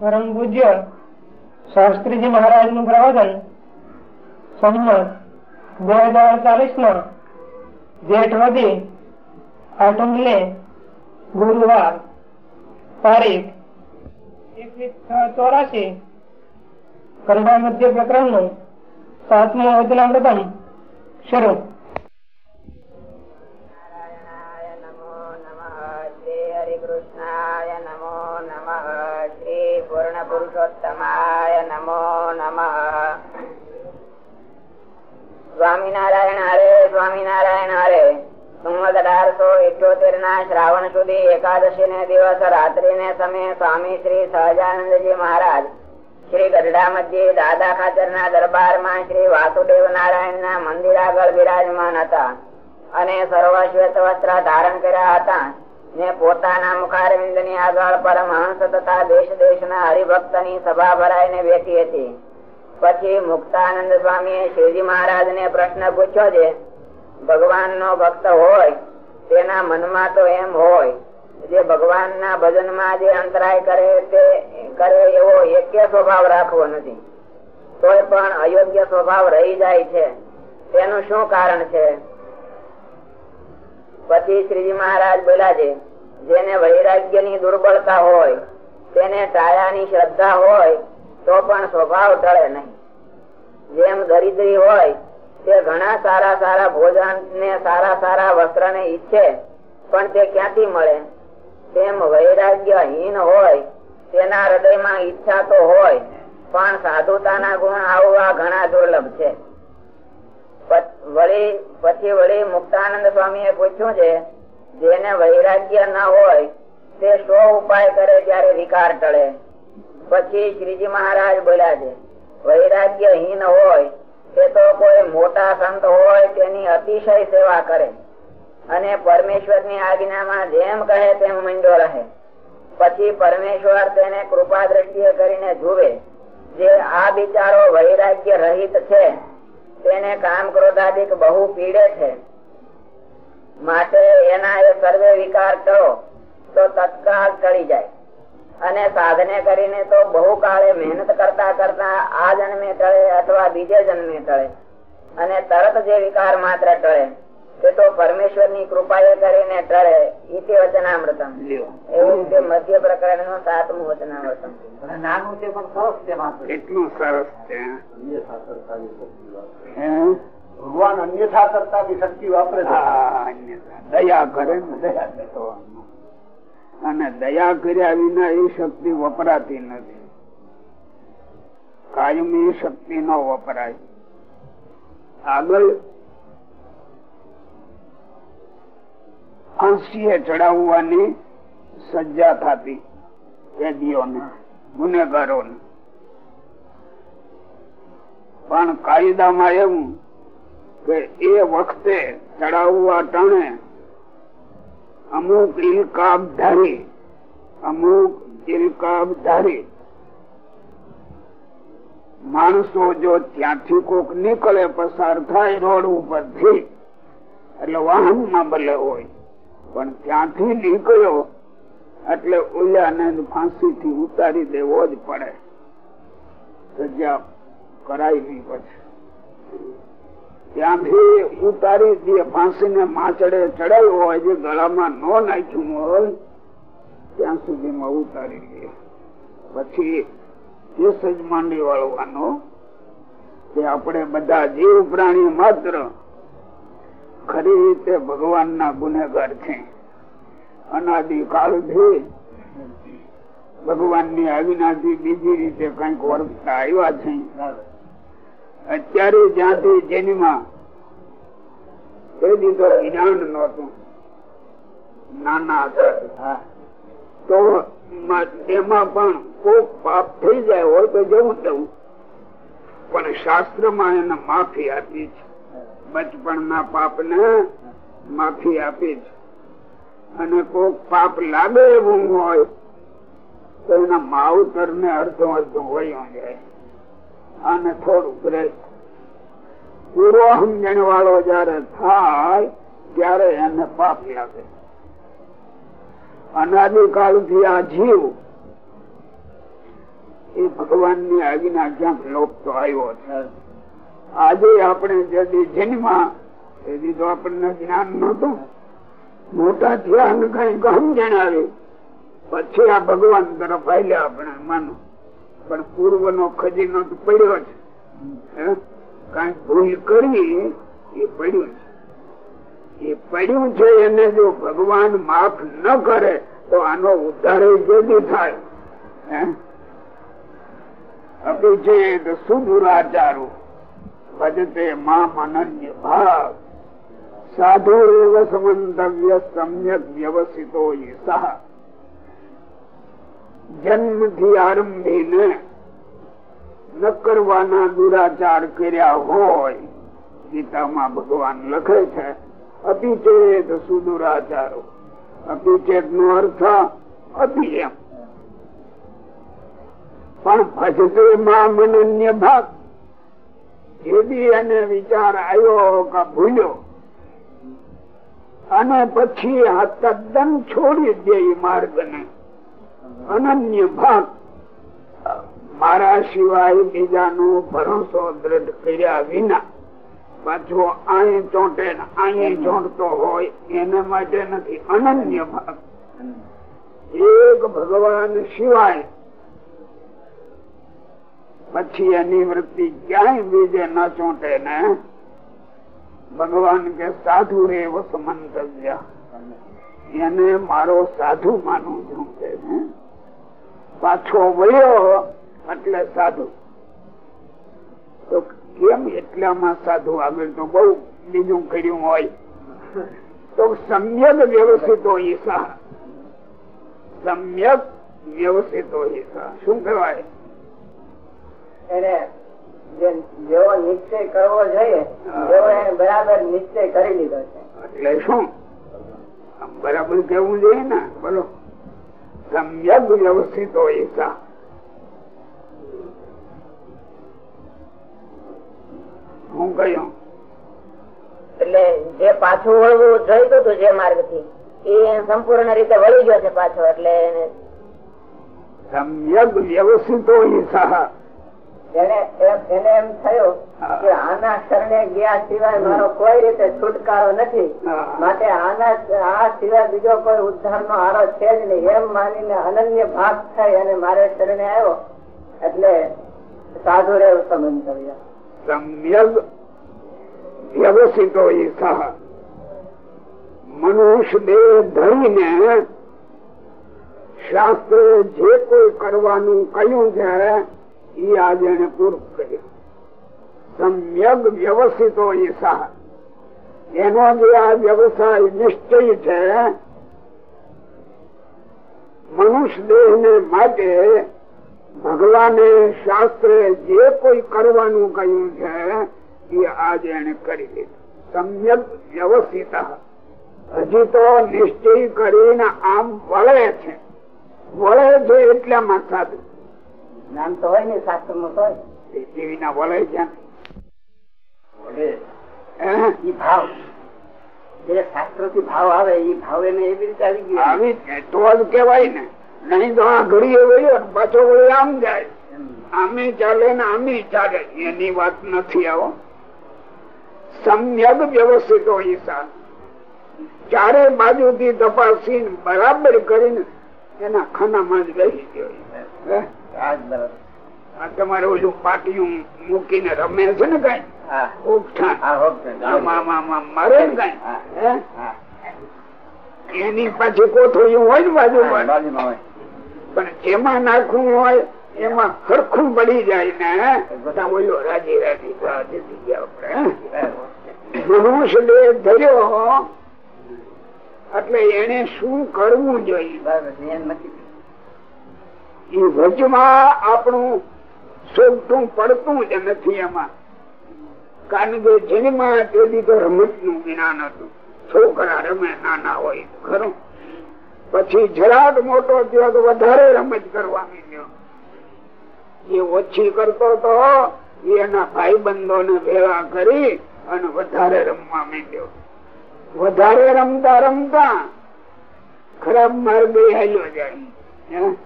પરમ પૂજ્ય શાસ્ત્રીજી મહારાજનું પ્રવચન, સંમત, બે હજાર ચાલીસમાં જેઠ વધી આઠમ ગુરુવાર, તારીખ, એકવીસ ચોરાશી કરડા મધ્ય પ્રકરણનું સાતમું વચનામૃતમ શરૂ. સ્વામિનારાયણ હરે સ્વામિનારાયણ હરે. સંવત અઢારસો ઇઠોતેર ના શ્રાવણ સુધી એકાદશી ને દિવસ રાત્રિ ને સમયે સ્વામી શ્રી સહજાનંદજી મહારાજ, શ્રી ગઢડા મધ્યે દાદા ખાચર ના દરબારમાં શ્રી વાસુદેવ નારાયણ ના મંદિર આગળ બિરાજમાન હતા અને સર્વ શ્વેત વસ્ત્ર ધારણ કર્યા હતા ને પોતાના મુખારવિંદની આગળ પરમહંસ તથા દેશ દેશ ના હરિભક્તની સભા ભરાઈને બેઠી હતી. પછી મુક્તાનંદ સ્વામી શ્રીજી મહારાજ ને પ્રશ્ન પૂછ્યો છે ભગવાન નો ભક્ત હોય, તેના મનમાં તો એમ હોય, જે ભગવાન ના ભજનમાં જે અંતરાય કરે તે કરે એવો એકે સ્વભાવ રાખવો નથી. તોય પણ અયોગ્ય સ્વભાવ રહી જાય છે. તેનું શું કારણ છે? પછી શ્રીજી મહારાજ બોલા છે, જેને વૈરાગ્યની દુર્બળતા હોય, તેને ટાળાની શ્રદ્ધા હોય તો પણ સ્વભાવ ટળે નહીં. જેમ દરિદ્રી હોય, તે ઘણા સારા સારા ભોજન ને સારા સારા વસ્ત્ર ને ઈચ્છે, પણ તે ક્યાંથી મળે? તેમ વૈરાગ્યહીન હોય, તેના હૃદયમાં ઈચ્છા તો હોય, પણ સાધુતાના ગુણ આવવા ઘણા દુર્લભ છે. વળી, પછી વળી મુક્તાનંદ સ્વામી એ પૂછ્યું છે, જેને વૈરાગ્ય ના હોય, તે સો ઉપાય કરે ત્યારે વિકાર ટળે? પછી શ્રીજી મહારાજ બોલ્યા છે, વૈરાગ્યહીન હોય, તે તો કોઈ મોટા સંત હોય તેની અતિશય સેવા કરે. અને પરમેશ્વરની આજ્ઞામાં જેમ કહે તેમ મંડો રહે. પછી પરમેશ્વર તેને કૃપા દ્રષ્ટિએ કરીને જુએ, જે આ બિચારો વૈરાગ્ય રહિત છે, તેને કામ ક્રોધાદિક બહુ પીડે છે. માટે એના એ સર્વે વિકાર કરો, તો તત્કાળ ટળી જાય. અને સાધને કરીને તો બહુ કાળે મહેનત કરતા કરતા આ જન્મે ટળે અથવા બીજે જન્મે ટળે. અને તરત જે વિકાર માત્ર ટળે તે તો પરમેશ્વરની કૃપા એ કરીને ટળે ઇતિ વચનામૃતમ. એવું તે મધ્ય પ્રકરણનું સાતમું વચનામૃતમ. નાનું છે પણ સરસ છે એટલું સરસ છે. ભગવાન અન્યથા કરતા બી શક્તિ વાપરે. દયા કરે દયા. અને દયા કર્યા વિના એ શક્તિ વપરાતી નથી. કાયમી શક્તિ નો વપરાય. આગળ ફાંસીએ ચડાવવાની સજ્જા થતી કેદીઓને, ગુનેગારોને. પણ કાયદામાં એવું કે એ વખતે ચડાવવા ટાણે અમુક ઇલકાબ ધારી, અમુક ઇલકાબ ધારી. માણસો જો ત્યાંથી કોક નીકળે, પસાર થાય રોડ ઉપરથી, એટલે વાહનમાં ભલે હોય, પણ ત્યાંથી નીકળ્યો, એટલે ઓલાને ફાંસી થી ઉતારી દેવો જ પડે. સજા કરાવી નહીં પછી ત્યાંથી ઉતારી જે ફાંસી ને માચડે ચડાવ્યો હોય, જે ગળામાં ન નાખ્યું હોય, ત્યાં સુધીમાં ઉતારી દે પછી જે જ માંડી વાળવાનો, કે આપણે બધા જીવ પ્રાણી માત્ર ખરી રીતે ભગવાન ના ગુનેગાર છે અનાદિ કાળથી ભગવાનની આજ્ઞાથી બીજી રીતે કંઈક વર્ગતા આવ્યા છે અત્યારે જ્યાંથી જન્મા તેથી તો જ્ઞાન નતું નાના હતા તો. એમાં પણ કોક પાપ થઈ જાય હોય તો જવું તેવું પણ શાસ્ત્રમાં એને માફી આપી છે. બચપણ ના પાપ ને માફી આપી છે. અને કોક પાપ લાગે એવું હોય તો એના માવતર ને અડધો અડધો હોય જાય. અને થોડુંક રહે. પૂર્વ સમજણ વાળો જયારે થાય, ત્યારે એને પાપ લાગે. અનાદિકાળથી આ જીવ, એ ભગવાનની આજ્ઞા ક્યાંક લોપ તો આવ્યો છે. આજે આપણે જદી જન્મા તેથી તો આપણને જ્ઞાન નતું મોટા થયા કઈ સમજણ આવી પછી આ ભગવાન તરફ આવ્યા આપણે માનો. પણ પૂર્વ નો ખજીનો પડ્યો છે કઈ ભૂલ કરી એ પડ્યું છે એ પડ્યું છે એને જો ભગવાન માફ ન કરે, તો આનો ઉદ્ધાર જલ્દી થાય. હે? સુદુરાચારો ભજતે મામ અનન્ય ભાવ સાધુ એવ સમંતવ્ય, સમ્યક વ્યવસ્થિતો સહ જન્મથી આરંભીને ન કરવાના દુરાચાર કર્યા હોય, ગીતામાં ભગવાન લખે છે અભિચેત સુદુરાચારો. અભિચેત નો અર્થ અભિયમ. પણ ભજતે માં અનન્ય ભાગ. જે બી એને વિચાર આવ્યો કે ભૂલ્યો, અને પછી આ તદ્દન છોડી દે માર્ગ ને અનન્ય ભાગ મારા સિવાય બીજાનો ભરોસો દ્રઢ કર્યા વિના પાછો અહીં ચોંટે અહીં ચોંટતો હોય એના માટે નથી, અનન્ય ભાગ એક ભગવાન સિવાય પછી એની વૃત્તિ ક્યાંય બીજે ન ચોંટે ને ભગવાન કે સાધુ રેવ સમંતવ્ય એને મારો સાધુ માનું છું કે. પાછો વયો એટલે સાધુ. તો કેમ એટલામાં સાધુ આગળ તો બહુ બીજું કર્યું હોય? તો સમ્યક વ્યવસ્થિતો ઈશા સમ્યક વ્યવસ્થિતો ઈશા શું કહેવાય? એને જેવો નિશ્ચય કરવો જોઈએ એને બરાબર નિશ્ચય કરી લીધો છે. એટલે શું? બરાબર કેવું જોઈએ ને? બોલો. સમ્યક વ્યવસ્થિતો ઈશા હું કહ્યું એટલે જે પાછું વળવું જોઈતું હતું જે માર્ગથી એ સંપૂર્ણ રીતે વળી ગયો છે પાછો એટલે સમ્યક વ્યવસ્થિત ઈશા એને એમ- થયું કે આના શરણે ગયા સિવાય મારો કોઈ રીતે છુટકારો નથી. માટે આના આ સિવાય બીજો કોઈ ઉદ્ધાર નો આરો છે જ નહીં. એમ માનીને અનન્ય ભાગ થઈ અને મારે શરણે આવ્યો. એટલે સાધુ રેવ સમ્યક વ્યવસ્થિતો ઈશા મનુષ્ય દેહ ધરીને શાસ્ત્ર જે કોઈ કરવાનું કહ્યું છે એ આજે એને પૂરું કર્યું. સમ્યગ વ્યવસ્થિતો ઈશા એનો જે આ વ્યવસાય નિશ્ચય છે, મનુષ્ય દેહ ને માટે ભગવાને શાસ્ત્રે જે કોઈ કરવાનું કહ્યું છે એ આજે એને કરી દીધું. સમ્યક વ્યવસ્થિત. હજી તો નિશ્ચય કરીને આમ વળે છે. વળે છે એટલામાં સાધુ. નામ તો હોય ને શાસ્ત્રનું તો હોય. એવીના વળે છે. ભાવ. જે શાસ્ત્રથી ભાવ આવે એ ભાવ એને એવી રીતે આવી ગયો. આવી તો જ કેવાય ને. નહીં તો આ ઘડીએ વળ્યો ને પાછો વળી આમ જાય. આમે ચાલે ને આમે ચાલે. એની વાત નથી આવો. સમ્યક વ્યવસ્થિત હોય ઈશા ચારે બાજુથી તપાસી બરાબર કરીને એના ખાનામાં જ બેસી ગયો હે? આ તમારે ઓલું પાટિયું મૂકીને રમે છે ને કઈ? મારે ને કઈ? એની પાછી કોથળીયું હોય ને બાજુમાં? પણ જેમાં નાખવું હોય એમાં હરખું પડી જાય ને બધા ઓલો રાજી રાજી ગયા આપડે મનુષ દેહ ધર્યો એટલે એને શું કરવું જોઈએ? એ વચમાં આપણું સોગતું પડતું જ નથી એમાં. કારણ કે જેમાં તેથી તો રમતનું જ્ઞાન હતું. છોકરા રમે, નાના હોય, ખરું. પછી જરાક મોટો થયો તો વધારે રમત કરવા માંડ્યો. એ ઓછી કરતો તો એના ભાઈ બંધો ને ભેગા કરી અને વધારે રમવા માંડ્યો. વધારે રમતા રમતા ખરાબ માર્ગે હાલ્યો જાય?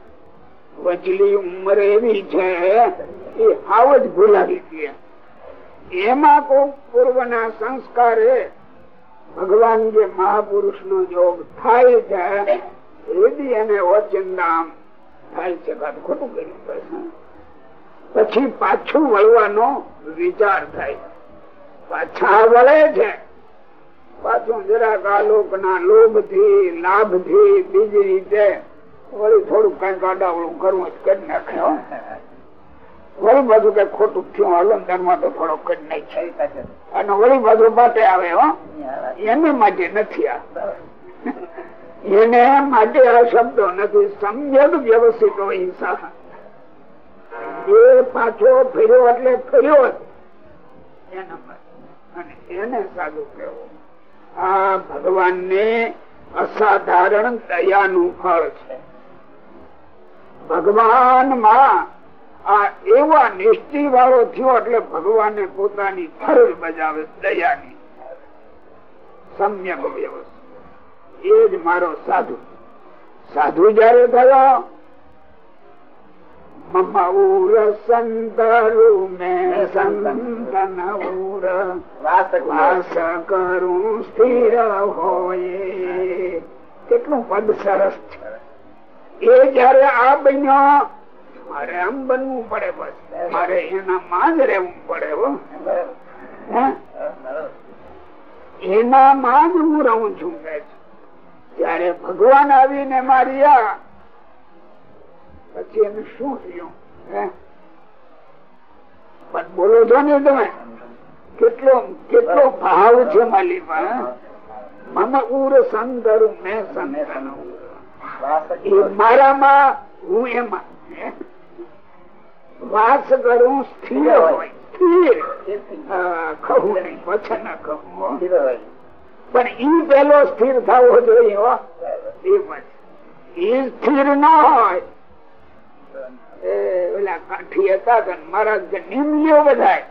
વચલી ઉંમર એવી છે એ હાવ જ ભૂલાવી ગયા એમાં કોઈ પૂર્વના સંસ્કારે ભગવાન જે મહાપુરુષ નો યોગ થાય છે, એવી એને વચનદામ થાય છે. ખોટું કર્યું પછી. પાછું વળવાનો વિચાર થાય. પાછા વળે છે. પાછું જરાક આ લોક ના લોભથી લાભથી બીજી રીતે વળી થોડું કંઈક આડાવડું કરવું કરી નાખે વળી બાજુ કઈ ખોટું થયું હલંદરમાં તો થોડો કરી નાખે અને વળી બાજુ માટે આવે એને માટે નથી આ. એને માટે આ શબ્દો નથી. સમજણ વ્યવસ્થિત હોય હિંસા એ પાછો ફેર્યો એટલે ફેર્યો. એના એને સાદું કહેવું. આ ભગવાન ને અસાધારણ દયાનું ફળ છે. ભગવાનમાં આ એવા નિશ્ચય વાળો થયો એટલે ભગવાને પોતાની ફરજ બજાવે દયાની. સમ્યક વ્યવસ્થા. એ જ મારો સાધુ. સાધુ જયારે થયો મમઉર સંતરુ મે સંતન વાસ કરું સ્થિર હોય. કેટલું પદ સરસ છે. એ જયારે આ બન્યો, મારે આમ બનવું પડે બસ. મારે એના માં જ રહેવું પડે એના માં જ હું રહું છું. ત્યારે ભગવાન આવીને માર્યા પછી એને શું થયું? પણ બોલો છો ને તમે, કેટલો કેટલો ભાવ છે માલીમાં મમ ઉર સંદર મેં સંદર મારામાં હું એમાં. વાસ કરું સ્થિર હોય. સ્થિર. કહું નહીં પછી ના કહું. પણ ઈ પેલો સ્થિર થવો જોઈએ એ સ્થિર ના હોય. ઓલા કાઠી હતા કે મહારાજ કે નિમ બધાય.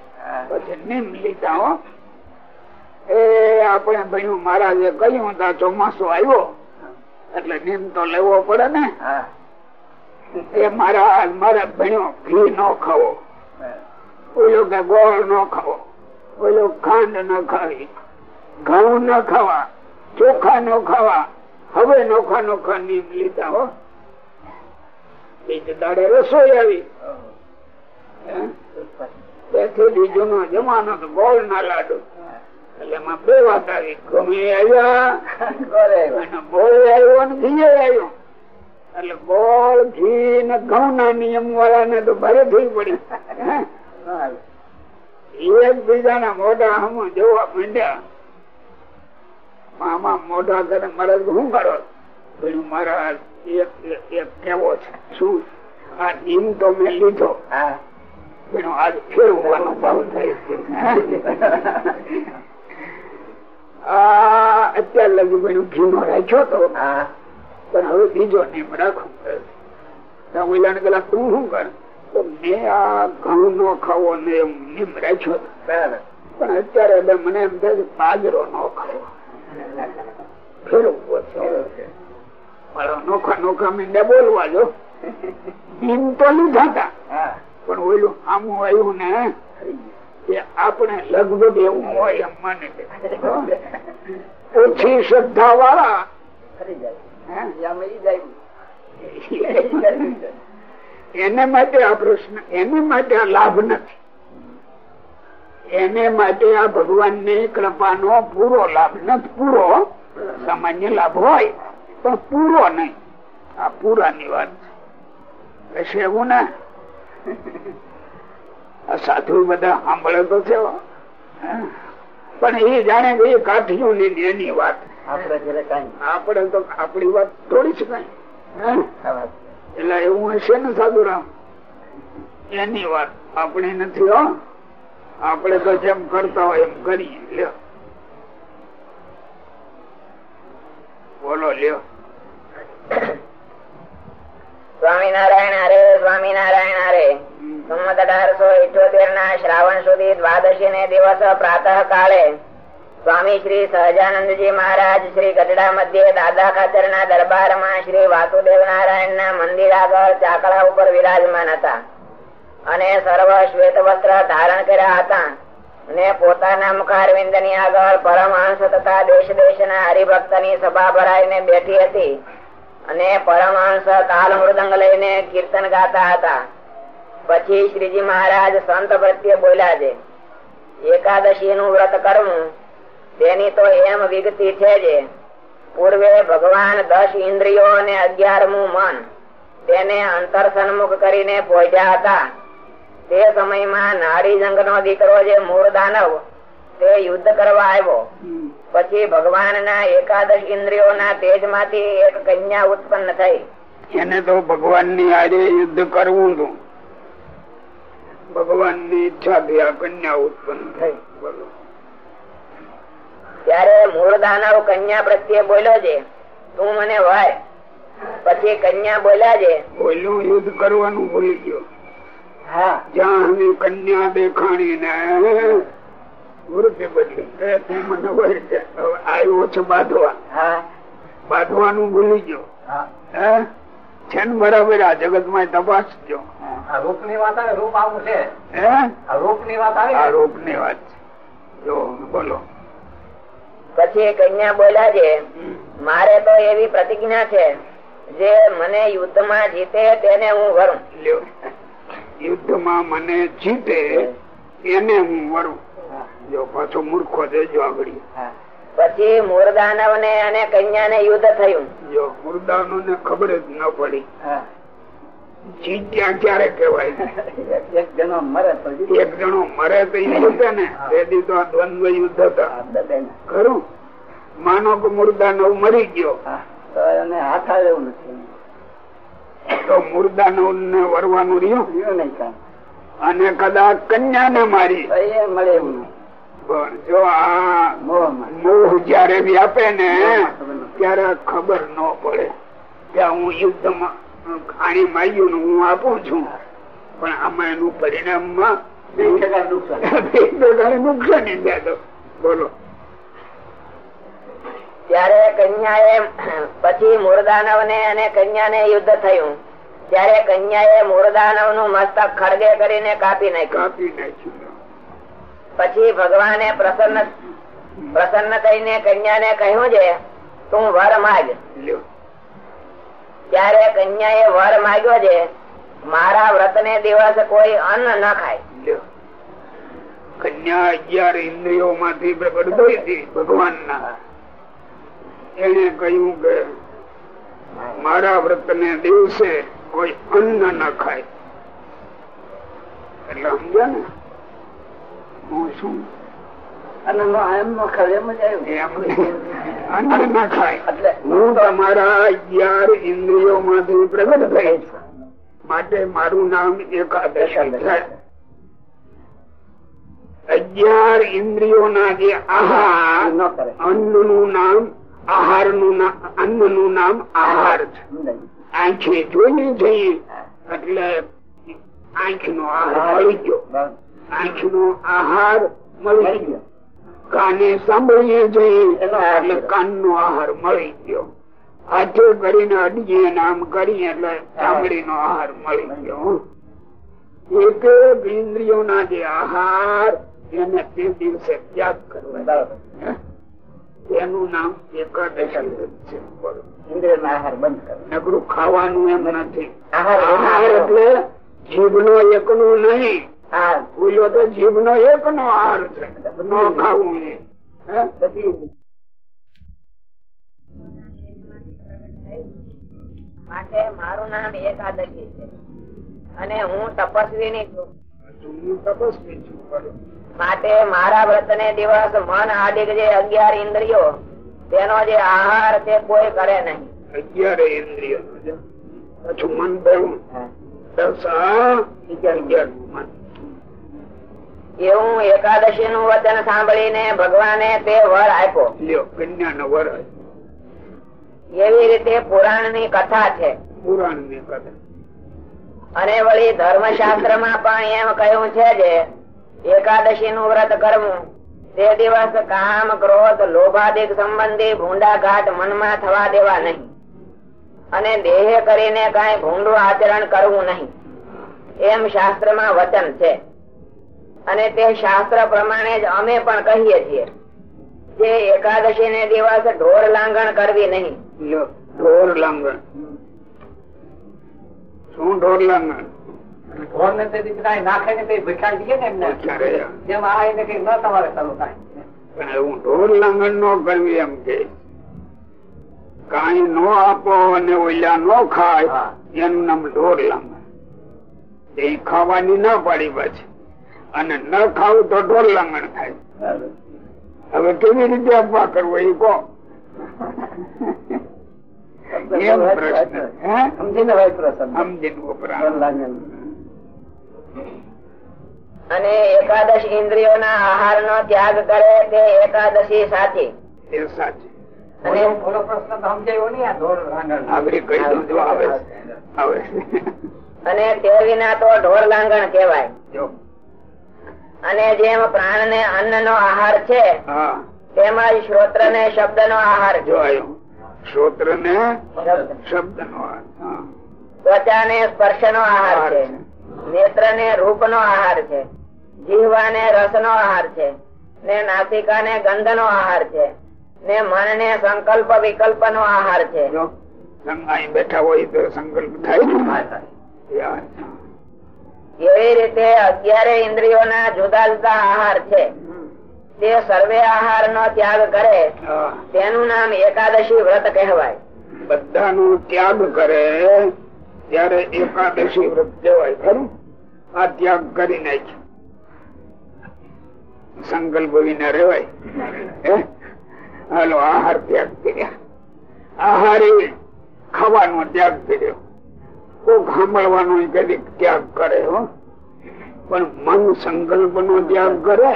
પછી નિમ લીધા હો. એ આપણે ભણ્યું મહારાજે કહ્યું તા ચોમાસું આવ્યો. એટલે નિમ તો લેવો પડે ને. એ મારા મારા ભણ્યો ઘી નો ખાવો. ઓલો કે ગોળ નો ખાવો. ઓલો ખાંડ ન ખાવી. ઘઉં ન ખાવા. ચોખા નો ખાવા. હવે નોખા નોખા નીમ લીધા હો. બીજે દાડે રસોઈ આવી. તેથી બીજો નો જમાનો તો ગોળ ના લાડુ એટલે એમાં બે વાત આવી. ગમે આવ્યા. અને આવ્યો ને ઘી આવ્યો. એટલે ગોળ ઘી ને ઘઉં ના નિયમ વાળા ને તો ભારે થઈ પડી. એકબીજાના મોઢા હમ જોવા માંડ્યા. મામા મોઢા કરે મહારાજ શું કરો? ભીડું મહારાજ એક એક કેવો છે? શું આ નિયમ તો મેં લીધો. ભીડું આજ ફેરવવાનો ભાવ થાય છે. અત્યાર લગી પણ ઘીનો રાખ્યો તો. પણ હવે બીજો નિયમ રાખો. ઓલા ને પેલા તું શું કર? તો મેં આ ઘઉં નો ખાવો ને નિયમ રાખ્યો. પણ અત્યારે હવે મને એમ થાય બાજરો નો ખાવો. ફેરવવો નોખા નોખા મીંડા બોલવા જો. નિયમ તો લીધા હતા. પણ ઓલું આમું આવ્યું ને આપણે લગભગ એવું હોય એમ માને ઓછી શ્રદ્ધા વાળા એને માટે આ પ્રશ્ન, એને માટે આ લાભ નથી. એને માટે આ ભગવાનની કૃપા નો પૂરો લાભ નથી પૂરો, સામાન્ય લાભ હોય, પણ પૂરો નહીં. આ પૂરાની વાત છે. એવું ને? સાધુ બધા સાંભળે તો છે પણ એ જાણે કે એ કાઠિયું ની એની વાત આપડે તો આપડી વાત થોડી છે કઈ. એટલે એવું હશે ને સાધુરામ? એની વાત આપણે નથી હો. આપણે તો જેમ કરતા હોય એમ કરીએ. લ્યો. બોલો લ્યો. સ્વામિનારાયણ હરે સ્વામિનારાયણ હરે. સંમત અઢારસો ઇઠોતેર ના શ્રાવણ સુધી દ્વાદશી ને દિવસ પ્રાતઃ કાળે સ્વામી શ્રી સહજાનંદજી મહારાજ શ્રી ગઢડા મધ્યે દાદા ખાતર ના દરબારમાં શ્રી વાસુદેવ નારાયણ ના મંદિર આગળ ચાકડા ઉપર વિરાજમાન હતા. અને સર્વ શ્વેત વસ્ત્ર ધારણ કર્યા હતા. અને પોતાના મુખારવિંદની આગળ પરમહંસ તથા દેશ દેશ ના હરિભક્તની સભા ભરાઈને બેઠી હતી. અને પરમહંસ તાલ મૃદંગ લઈને કીર્તન ગાતા હતા. પછી શ્રીજી મહારાજ સંત પ્રત્યે બોલ્યા છે એકાદશી નું વ્રત કરવું, તેની તો એમ વિગતિ છે જે, પૂર્વે ભગવાન દસ ઇન્દ્રિયો અને અગિયારમું મન, તેને અંતર સન્મુખ કરીને પહોંચ્યા હતા. તે સમયમાં નારી જંગ નો દીકરો જે મૂળ દાનવ, તે યુદ્ધ કરવા આવ્યો. પછી ભગવાન ના એકાદશ ઇન્દ્રિયો તેજમાંથી એક કન્યા ઉત્પન્ન થઈ. એને તો ભગવાનની આજે યુદ્ધ કરવું હતું. ભગવાનની ઈચ્છા થી આ કન્યા ઉત્પન્ન થઈ. બોલો. ત્યારે મૂળ દાનવ કન્યા પ્રત્યે બોલ્યો છે તું મને વાય પછી કન્યા બોલ્યા છે બોલ્યું યુદ્ધ કરવાનું ભૂલી ગયો. હા. જ્યાં કન્યા દેખાણી ને વૃત્તિ બદલી મને આવ્યો છે બાંધવા. હા. બાંધવાનું ભૂલી ગયો. હે? છે ને બરાબર આ જગતમાં તપાસજો આ રૂપની વાત આવે રૂપ આવું છે? રૂપની વાત આવે? આ ની વાત જો બોલો. પછી કન્યા બોલ્યા છે મારે તો એવી પ્રતિજ્ઞા છે જે મને યુદ્ધમાં જીતે તેને હું વરું. લ્યો. યુદ્ધમાં મને જીતે એને હું વરું. જો પાછો મૂર્ખો દેજો આગળ. હા. પછી મુરદાનવ ને અને કન્યા ને યુદ્ધ થયું. જો મુર્દાનો ને ખબર જ ન પડી જીત્યા ક્યારે કેવાય એક- એક જણો મરે એક જણો મરે તો ઈ ને. તેથી તો દ્વંદ્વ યુદ્ધ હતા. ખરું? માનો કે મુરદાનવ મરી ગયો. હા, તો એને હાથ આવે એવું નથી. તો મુરદાનવ ને વરવાનું રહ્યું. અને કદાચ કન્યા ને મારી મળે એવું નહીં. પણ જો આ મોહ જયારે વ્યાપે ને ત્યારે ખબર ન પડે કે હું યુદ્ધમાં ખાણી માયું હું આપું છું. પણ આમાં એનું પરિણામમાં બે નુકસાની. બોલો. ત્યારે કન્યાએ પછી મોરદાનવ ને અને કન્યા ને યુદ્ધ થયું. ત્યારે કન્યાએ મોરદાનવનું મસ્તક ખડગે કરીને કાપી નાખ્યું. કાપી નાખ્યું. પછી ભગવાને પ્રસન્ન પ્રસન્ન થઈને કન્યાને કહ્યું છે તું વર માગ. ત્યારે કન્યાએ વર માગ્યો છે મારા વ્રત ને દિવસ કોઈ અન્ન ન ખાય. કન્યા અગિયાર ઇન્દ્રિયો માંથી પ્રગટ થઈ હતી ભગવાન ના એને કહ્યું કે મારા વ્રત ને દિવસે કોઈ અન્ન ન ખાય. એટલે સમજ્યા ને? હું શું નો નો ન તમારા અગિયાર ઇન્દ્રિયો માંથી પ્રગટ થઈ છું. માટે મારું નામ એકાદશી છે અગિયાર ઇન્દ્રિયોના જે આહાર અન્નનું નામ આહારનું અન્નનું નામ આહાર છે? આંખે જોઈએ જઈએ. એટલે આંખ નો આહાર મળી ગયો. આંખ નો આહાર મળી ગયો. કાને સાંભળીએ જઈએ એટલે કાન નો આહાર મળી ગયો. હાથે કરીને અડીએ નામ કરીએ એટલે ચામડી નો આહાર મળી ગયો. એક એક ઇન્દ્રિયો ના જે આહાર એને તે દિવસે ત્યાગ કરવા. એનું નામ એકાદશી છે. બોલો. આહાર બંધ કરે. નકરું ખાવાનું એમ નથી. આહાર આહાર એટલે જીભ નો એક નો નહીં ભૂલો તો જીભ નો એક નો આહાર છે ન ખાવું એ. માટે મારું નામ એકાદશી છે. અને હું છું. હું તપસ્વી છું માટે મારા વ્રત ને દિવસ મન આદિક જે અગિયાર ઇન્દ્રિયો તેનો જે આહાર તે કોઈ કરે નહીં. અગિયાર ઇન્દ્રિયો. પાછું મન બહુ. દસ અગિયાર મન. એવું એકાદશી નું વચન સાંભળીને ભગવાને તે વર આપ્યો. લ્યો કન્યા વર એવી રીતે પુરાણની કથા છે. પુરાણની કથા. અને વળી ધર્મશાસ્ત્રમાં પણ એમ કહ્યું છે જે એકાદશી નું વ્રત કરવું તે દિવસ કામ ક્રોધ લોભાદિક સંબંધી ભૂંડા ઘાટ મનમાં થવા દેવા નહીં. અને દેહ કરીને કઈ ભૂંડું આચરણ કરવું નહીં. એમ શાસ્ત્રમાં વચન છે. અને તે શાસ્ત્ર પ્રમાણે જ અમે પણ કહીએ છીએ. જે એકાદશી ને દિવસ ઢોર લાંગણ કરવી નહીં. ઢોર લાંગણ. શું ઢોર લાંગણ? ઢોર ને તે દીકરા નાખે ને કઈ દઈએ ને એમને. જેમ આ એને કઈ ન તમારે શરૂ થાય પણ એવું ઢોર લાંગણ નો કરવી એમ કે કઈ નો આપો અને ઓલા નો ખાય એનું નામ ઢોર લાંગણ. એ ખાવાની ના પાડી પાછી. અને ન ખાવું તો ઢોર લાંગણ થાય. હવે કેવી રીતે અપવા કરવો એ કહો. અને એકાદશ ઇન્દ્રિયોના આહાર નો ત્યાગ કરે તે એકાદશી સાચી એ સાચી. અને પ્રશ્ન તો સમજાયો નહીં આ ઢોર આગળ કહી આવે આવે અને તે વિના તો ઢોર લાંગણ કેવાય જો. અને જેમ પ્રાણ ને અન્ન નો આહાર છે તેમાં શ્રોત્ર ને શબ્દ નો આહાર જો શ્રોત્ર ને શબ્દ. નો આહાર ત્વચા ને સ્પર્શ નો આહાર છે. નેત્ર ને રૂપ નો આહાર છે. જીહવા ને રસ નો આહાર છે. ને નાસિકા ને ગંધ નો આહાર છે. ને મન ને સંકલ્પ વિકલ્પ નો આહાર છે. બેઠા હોય તો સંકલ્પ થાય. એવી રીતે અગિયારે ઇન્દ્રિયોના જુદા જુદા આહાર છે. તે સર્વે આહાર નો ત્યાગ કરે તેનું નામ એકાદશી વ્રત કહેવાય. બધાનો ત્યાગ કરે ત્યારે એકાદશી વ્રત કહેવાય ખરું? આ ત્યાગ કરી નાખ્યો સંકલ્પ વિના રેવાય હાલો આહાર ત્યાગ કર્યા. આહારે ખાવાનો ત્યાગ કર્યો. કોક સાંભળવાનો કદી ત્યાગ કરે, હો. પણ મન સંકલ્પ નો ત્યાગ કરે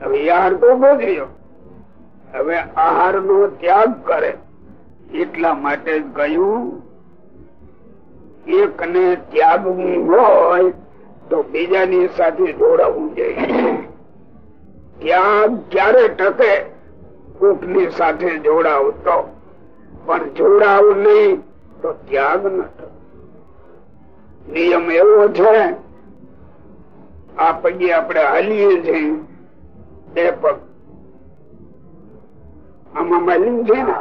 હવે યાર તો બોધ્યો હવે આહાર નો ત્યાગ કરે. એટલા માટે કહ્યું એક ને ત્યાગવું હોય તો બીજાની સાથે જોડાવવું જોઈએ. ત્યાગ ક્યારે ટકે કોકની સાથે જોડાવ તો. પણ જોડાવ નહીં તો ત્યાગ ન નિયમ એવો છે, આ પગે આપણે હાલીએ છીએ બે પગ આમાં માલિમ છે ને?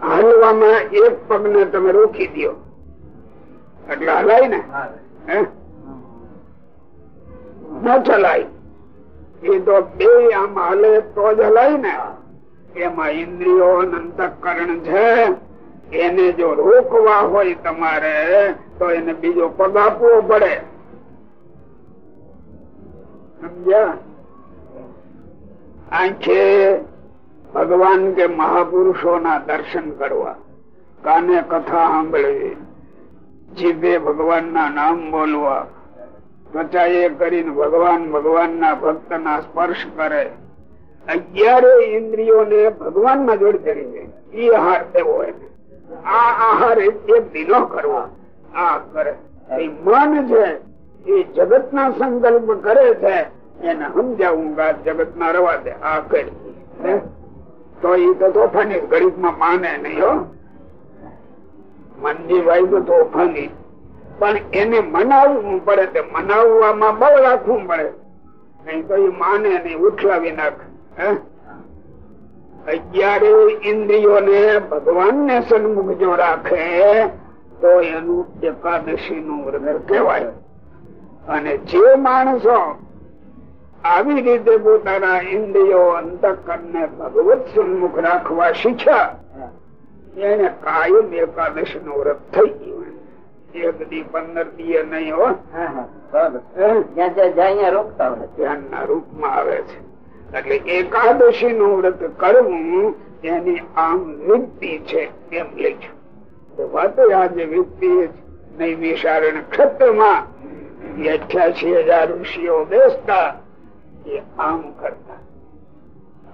હાલવામાં એક પગ ને તમે રોકી દો. એટલે હલાય ને? ન ચલાય. એ તો બે આમ હાલે તો જ હલાય ને? એમાં ઇન્દ્રિયો અંતકરણ છે. એને જો રોકવા હોય તમારે, તો એને બીજો પગ આપવો પડે. સમજ્યા? આંખે ભગવાન કે મહાપુરુષો ના દર્શન કરવા. કાને કથા સાંભળવી? જીભે ભગવાન ના નામ બોલવા. ત્વચા એ કરીને ભગવાન ભગવાન ના ભક્ત ના સ્પર્શ કરે. અગિયારે ઇન્દ્રિયોને ભગવાનમાં જોડ ચડી જાય ઈ આહાર દેવો આ આહાર એ ભીનો કરવો. આ કરે. મન છે, એ જગત ના સંકલ્પ કરે છે, એને સમજાવું કે જગત ના રવા દે, આ કરી. તો એ તો તોફાની ગરીબમાં માને નહીં, હો. મનની ભાઈ તો તોફાની. પણ એને મનાવવું પડે, તે મનાવવામાં બહુ રાખવું પડે. નહીં તો એ માને નહીં ઉઠલાવી નાખે? અગિયારે ઇન્દ્રિયોને ભગવાન ને સન્મુખ જો રાખે તો એનું એકાદશી નું વ્રત કહેવાય. અને જે માણસો આવી રીતે પોતાના ઇન્દ્રિયો અંતકર ને ભગવત સન્મુખ રાખવા શીખ્યા એને કાયમ એકાદશી નું વ્રત થઈ ગયું. એક દી પંદર દી નહીં હો. રોકતા જ્યાં જ્યાં ના રૂપ હોય. રૂપમાં આવે છે. એટલે એકાદશી નું વ્રત કરવું એની આમ વૃત્તિ છે, એમ લખ્યું વાતો આજે વૃત્તિ નહીં વિશારણ ક્ષેત્રમાં અઠ્યાસી હજાર ઋષિઓ બેસતા એ આમ કરતા.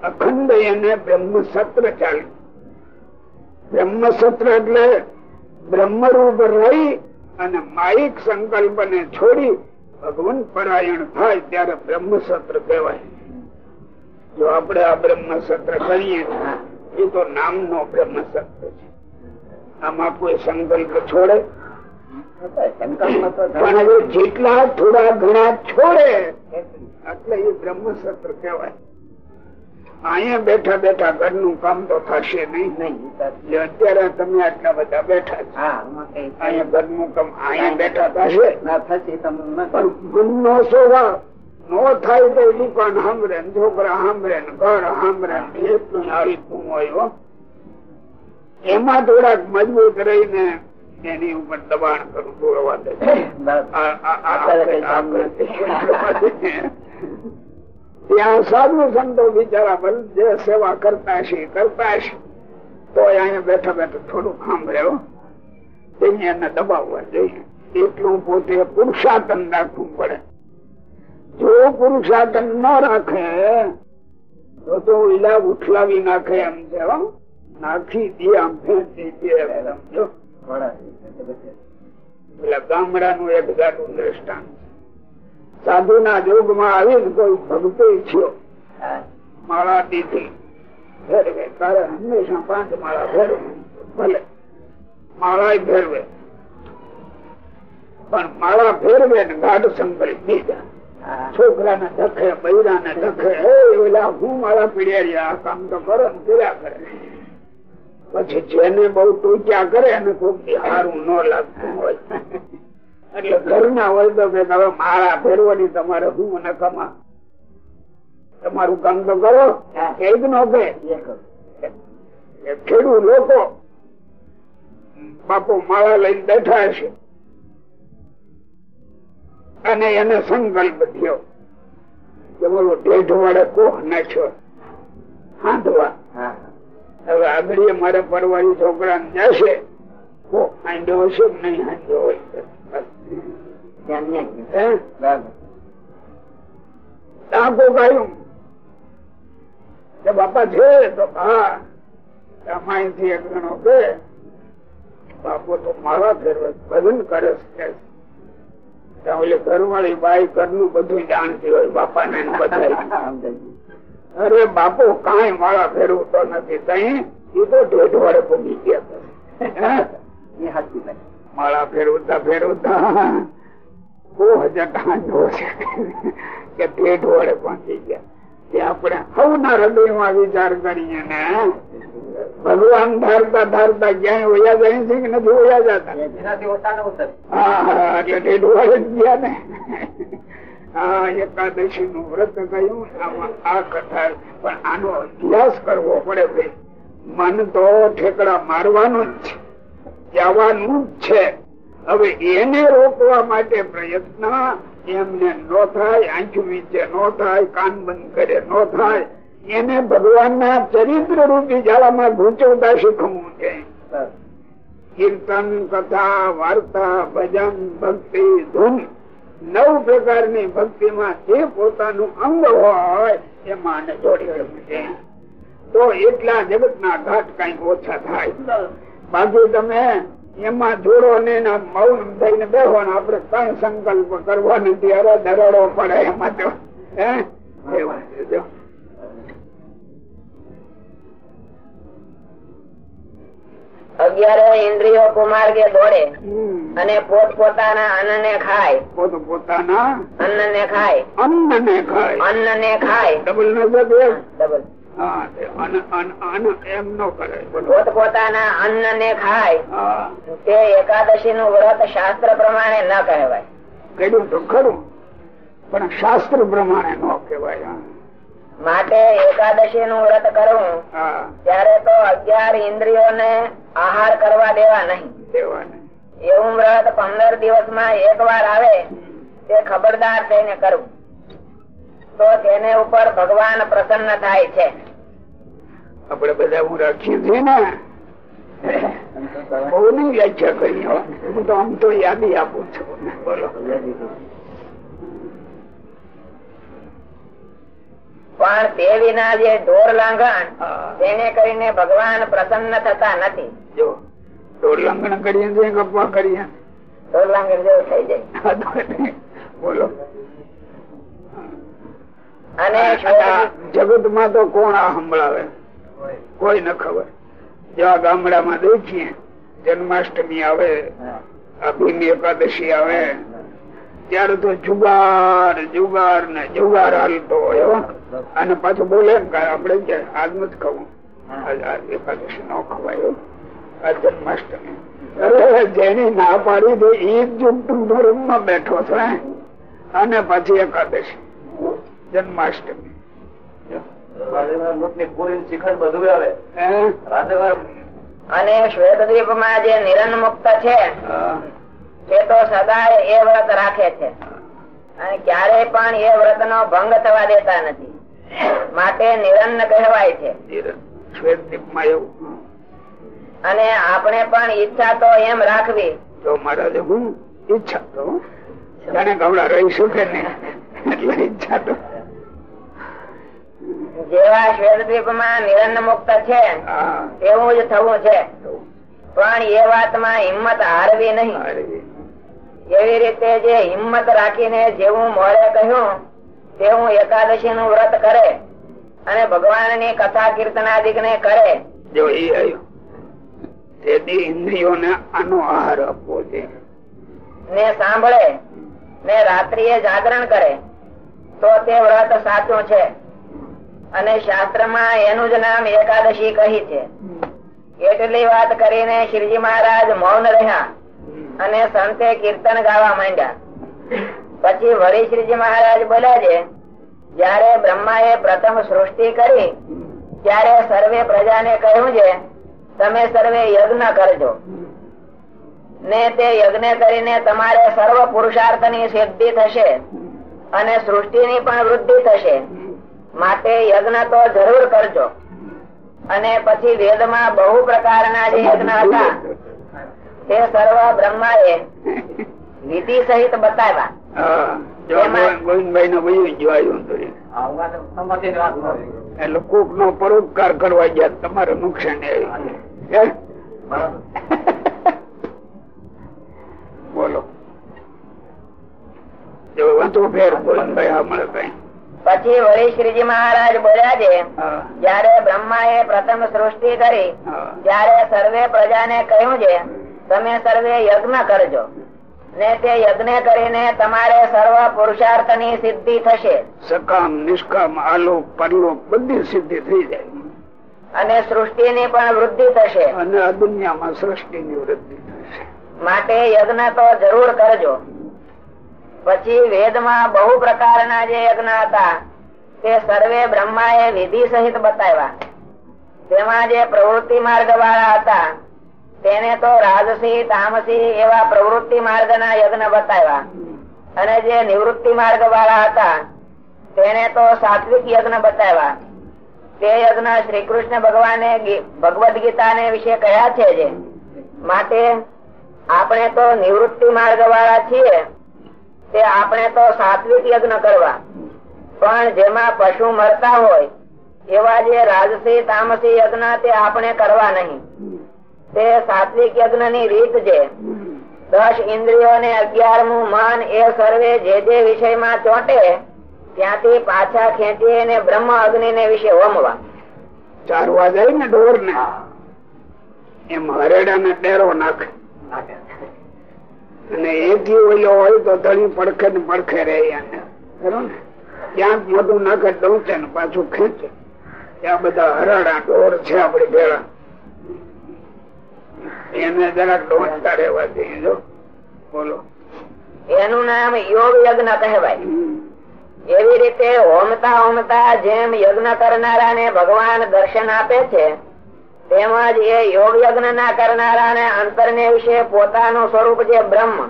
અખંડ એને બ્રહ્મ સત્ર ચાલ્યું. બ્રહ્મ સત્ર એટલે બ્રહ્મરૂપ રહી અને માયિક સંકલ્પ ને છોડી ભગવાન પરાયણ થાય ત્યારે બ્રહ્મસત્ર કહેવાય. જો આપણે આ બ્રહ્મસત્ર કરીએ એ તો નામનો બ્રહ્મસત્ર છે. આમાં કોઈ સંકલ્પ છોડે? પણ જેટલા થોડા ઘણા છોડે એટલે એ બ્રહ્મસત્ર કહેવાય. અહીંયા બેઠા બેઠા ઘરનું કામ તો થશે નહીં. અત્યારે તમે આટલા બધા બેઠા અહીંયા ઘરનું કામ અહીંયા બેઠા થશે. ના થશે તમે ન થાય તો દુકાન સાંભળે છોકરા સાંભળે ઘર સાંભળે એટલું આ હોય એમાં થોડાક મજબૂત રહીને એની ઉપર દબાણ કરું દોડવા દે. ત્યાં સાધુ સંતો બિચારા જે સેવા કરતા છે કરતા છે તો અહીંયા બેઠા બેઠા થોડું સાંભળ્યો એને દબાવવા જોઈએ. એટલું પોતે પુરુષાર્થન રાખવું પડે. જો પુરુષાર્થન ન રાખે, તો તો ઈલા ઉઠલાવી નાખે એમ છે નાખી દે આમ ફેંકી સાધુ ના જોગમાં આવીને કોઈ ભક્તો થયો. માળા હંમેશા પાંચ માળા ફેરવે. ભલે. માળા ફેરવે. પણ માળા ફેરવે ને ગાઢ સંકલ્પ બીજા છોકરા ના ધખે બૈરા ના ધખે ઓલા હું માળા પીડ્યા આ કામ તો કરો ને કર્યા કરે. પછી જેને બહુ ટૂંક્યા કરે એને કોઈ સારું ન લાગતું હોય. એટલે ઘરના હોય તો કે હવે માળા ફેરવાની તમારે હું નકામા તમારું કામ તો કરો એક નો કે ખેડૂત લોકો બાપુ માળા લઈને બેઠા હશે. અને એને સંકલ્પ થયો કે બોલો ઢેઢ વાળે કોહ નાખ્યો? હાંધવા. હવે આગળ મારે પરવાળી છોકરા જશે. કોહ હાંડ્યો હશે નહીં હાંડ્યો હોય? ટાંકો કાઢ્યું કે બાપા છે તો હા. અમાયથી એક ગણો કે બાપો તો મારા ફેરવે ભજન કરે છે. ઓલી ઘરવાળી બાઈ ઘરનું બધું જાણતી હોય બાપા ને બધા અરે બાપુ કઈ માળા ફેરવતો નથી. કઈ એ તો ઢેઢ વડે પૂગી ગયા માળા ફેરવતા ફેરવતા બહુ જટાંડો છે કે વડે પહોંચી ગયા. તે આપણે સૌના હૃદયમાં વિચાર કરીએ ને ભગવાન ધારતા ધારતા ક્યાંય ઓયા જાય છે કે નથી ઓયા જતા? હા એટલે ગયા ને. આ એકાદશી નું વ્રત કહ્યું આમાં આ કથા પણ આનો અભ્યાસ કરવો પડે ભાઈ. મન તો ઠેકડા મારવાનું જ છે. જવાનું જ છે. હવે એને રોકવા માટે પ્રયત્ન એમને નો થાય આંખી નીચે નો થાય કાન બંધ કરે નો થાય. એને ભગવાનના ચરિત્ર રૂપી જાળામાં ગૂંચવતા શીખવું છે. કીર્તન કથા વાર્તા ભજન ભક્તિ ધૂન નવ પ્રકારની ભક્તિમાં જે પોતાનું અંગ હોય એમાં જોડી છે. તો એટલા જગત ના ઘાટ કંઈક ઓછા થાય. બાકી તમે એમાં જોડો ને એના મૌન થઈને બેહો ને આપડે ત્રણ સંકલ્પ કરવો નથી અરે દરડો પડે એમાં તો. હે? અગિયાર ઇન્દ્રિયો કુમાર્ગે દોડે અને પોત પોતાના અન્ન ને ખાય. પોત પોતાના અન્ન ને ખાય. અન્ન ને ખાય. અન્ન ને ખાય ડબલ એમ ડબલ તે અન્ન ન કરે ને ખાય. તે એકાદશી નું વ્રત શાસ્ત્ર પ્રમાણે ન કહેવાય. કહ્યું તો ખરું પણ શાસ્ત્ર પ્રમાણે ન કહેવાય માટે એકાદશી નું વ્રત કરવું ત્યારે તો અગિયાર ઇન્દ્રિયોને આહાર કરવા દેવા નહીં. દેવાને. એવું વ્રત પંદર દિવસમાં એક વાર આવે તે ખબરદાર થઈને કરવું તો તેને ઉપર ભગવાન પ્રસન્ન થાય છે. આપડે બધા હું રાખીએ છીએ ને. બહુ ની વ્યાખ્યા કરી હું. તો આમ તો યાદી આપું છું. બોલો. પણ તે વિના જે ઢોર લાંઘણ તેને કરીને ભગવાન પ્રસન્ન થતા નથી. જો ઢોર લાંઘણ કરીએ છીએ ગપવા કરીએ. ઢોર લાંઘણ જેવું થઈ જાય. બોલો. અને જગતમાં તો કોણ આ સંભળાવે? કોઈ ન ખબર. જેવા ગામડામાં દેખીએ, જન્માષ્ટમી આવે અભિની એકાદશી આવે, ત્યારે તો જુગાર જુગાર ને જુગાર હાલતો હોય અને પાછું બોલે આપડે આજ નથી ખાવું. એકાદશી ન ખવાય જન્માષ્ટમી. અરે, જેની ના પાડી દે એ જ ધર્મમાં બેઠો છે અને પછી એકાદશી, જન્માષ્ટમી? અને શ્વેતદ્વીપમાં જે નિરન મુક્ત છે. તે તો સદાય એ વ્રત રાખે છે. અને ક્યારે પણ એ વ્રત નો ભંગ થવા દેતા નથી. માટે નિરન્ન કહેવાય છે. એવું? અને આપણે પણ ઈચ્છા તો એમ રાખવી. તો મહારાજ હું? ઈચ્છા તો જાણે ગવડા રહી શકે ને એટલે ઈચ્છા તો જેવા શ્વેતદ્વીપમાં નિરન્ન મુક્ત છે એવું જ થવું છે. પણ એ વાતમાં હિંમત હારવી નહીં. એવી રીતે જે હિંમત રાખીને જેવું મોરે કહ્યું તેવું એકાદશી નું વ્રત કરે અને ભગવાનની કથા કીર્તનાદિક ને કરે. જો તેથી ઇન્દ્રિયોને આનો આહાર આપવો છે. ને સાંભળે ને રાત્રિએ જાગરણ કરે તો તે વ્રત સાચું છે. અને શાસ્ત્રમાં એનું જ નામ એકાદશી કહી છે. એટલી વાત કરીને શ્રીજી મહારાજ મૌન રહ્યા અને સંતે કીર્તન ગાવા માંડ્યા. પછી વળી શ્રીજી મહારાજ બોલ્યા છે, જયારે બ્રહ્માએ પ્રથમ સૃષ્ટિ કરી, ત્યારે સર્વે પ્રજાને કહ્યું છે, તમે સર્વે યજ્ઞ કરજો. ને તે યજ્ઞ કરીને તમારે સર્વ પુરુષાર્થની સિદ્ધિ થશે અને સૃષ્ટિ ની પણ વૃદ્ધિ થશે. માટે યજ્ઞ તો જરૂર કરજો. અને પછી વેદમાં બહુ પ્રકારના જે યજ્ઞ હતા તે સર્વ બ્રહ્માએ વિધિ સહિત બતાવ્યા. એટલે કોક નો પરોપકાર કરવા ગયા તમારે નુકસાન બોલો. જો વાંચો ફેર હા મળે કઈ પછી વળી શ્રીજી મહારાજ બોલ્યા છે જયારે બ્રહ્મા એ પ્રથમ સૃષ્ટિ કરી ત્યારે સર્વે પ્રજાને કહ્યું છે તમે સર્વે યજ્ઞ કરજો. ને તે યજ્ઞ કરીને તમારે સર્વ પુરુષાર્થની સિદ્ધિ થશે. સકામ નિષ્કામ આલોક પરલોક બધી સિદ્ધિ થઈ જાય. અને સૃષ્ટિ ની પણ વૃદ્ધિ થશે. અને આ દુનિયામાં સૃષ્ટિ ની વૃદ્ધિ થશે. માટે યજ્ઞ તો જરૂર કરજો. પછી વેદમાં બહુ પ્રકારના જે યજ્ઞ હતા, તે સર્વે બ્રહ્મા એ વિધિ સહિત બતાવ્યા. તેમાં જે પ્રવૃત્તિ માર્ગ વાળા હતા, તેને તો રાજસી, તામસી એવા પ્રવૃત્તિ માર્ગ ના યજ્ઞ બતાવ્યા. અને જે નિવૃત્તિ માર્ગ વાળા હતા, તેને તો સાત્વિક યજ્ઞ બતાવ્યા. તે યજ્ઞ શ્રી કૃષ્ણ ભગવાને ભગવદ ગીતા ને વિશે કહ્યા છે જે. માટે આપણે તો નિવૃત્તિ માર્ગ વાળા છીએ તે આપણે તો સાત્વિક યજ્ઞ કરવા. પણ જેમાં પશુ મરતા હોય, એવા જે રાજસી, તામસી યજ્ઞ તે આપણે કરવા નહીં. તે સાત્વિક યજ્ઞની રીત છે. દસ ઇન્દ્રિયો ને અગિયારમું મન એ સર્વે જે જે વિષયમાં ચોંટે, ત્યાંથી પાછા ખેંચી ને બ્રહ્મ અગ્નિ ને વિશે હોમવા. ચારવા જાય ને ઢોર ને એમ હરેડા ને ડેરો નાખે. અને એક ઓલો હોય તો ધણી પડખે ને પડખે રહે ત્યાં મોટું નાખે ડોંચે ને પાછું ખેંચે. ત્યાં બધા હરાડા ઢોર છે આપડી ભેળા. એને જરાક ડોંચતા રહેવા દઈએ જો. બોલો. એનું નામ યોગ યજ્ઞ કહેવાય. એવી રીતે હોમતા હોમતા જેમ યજ્ઞ કરનારા ને ભગવાન દર્શન આપે છે તેમજ એ યોગ યજ્ઞ ના કરનારા ને અંતર ને વિશે પોતાનું સ્વરૂપ જે બ્રહ્મ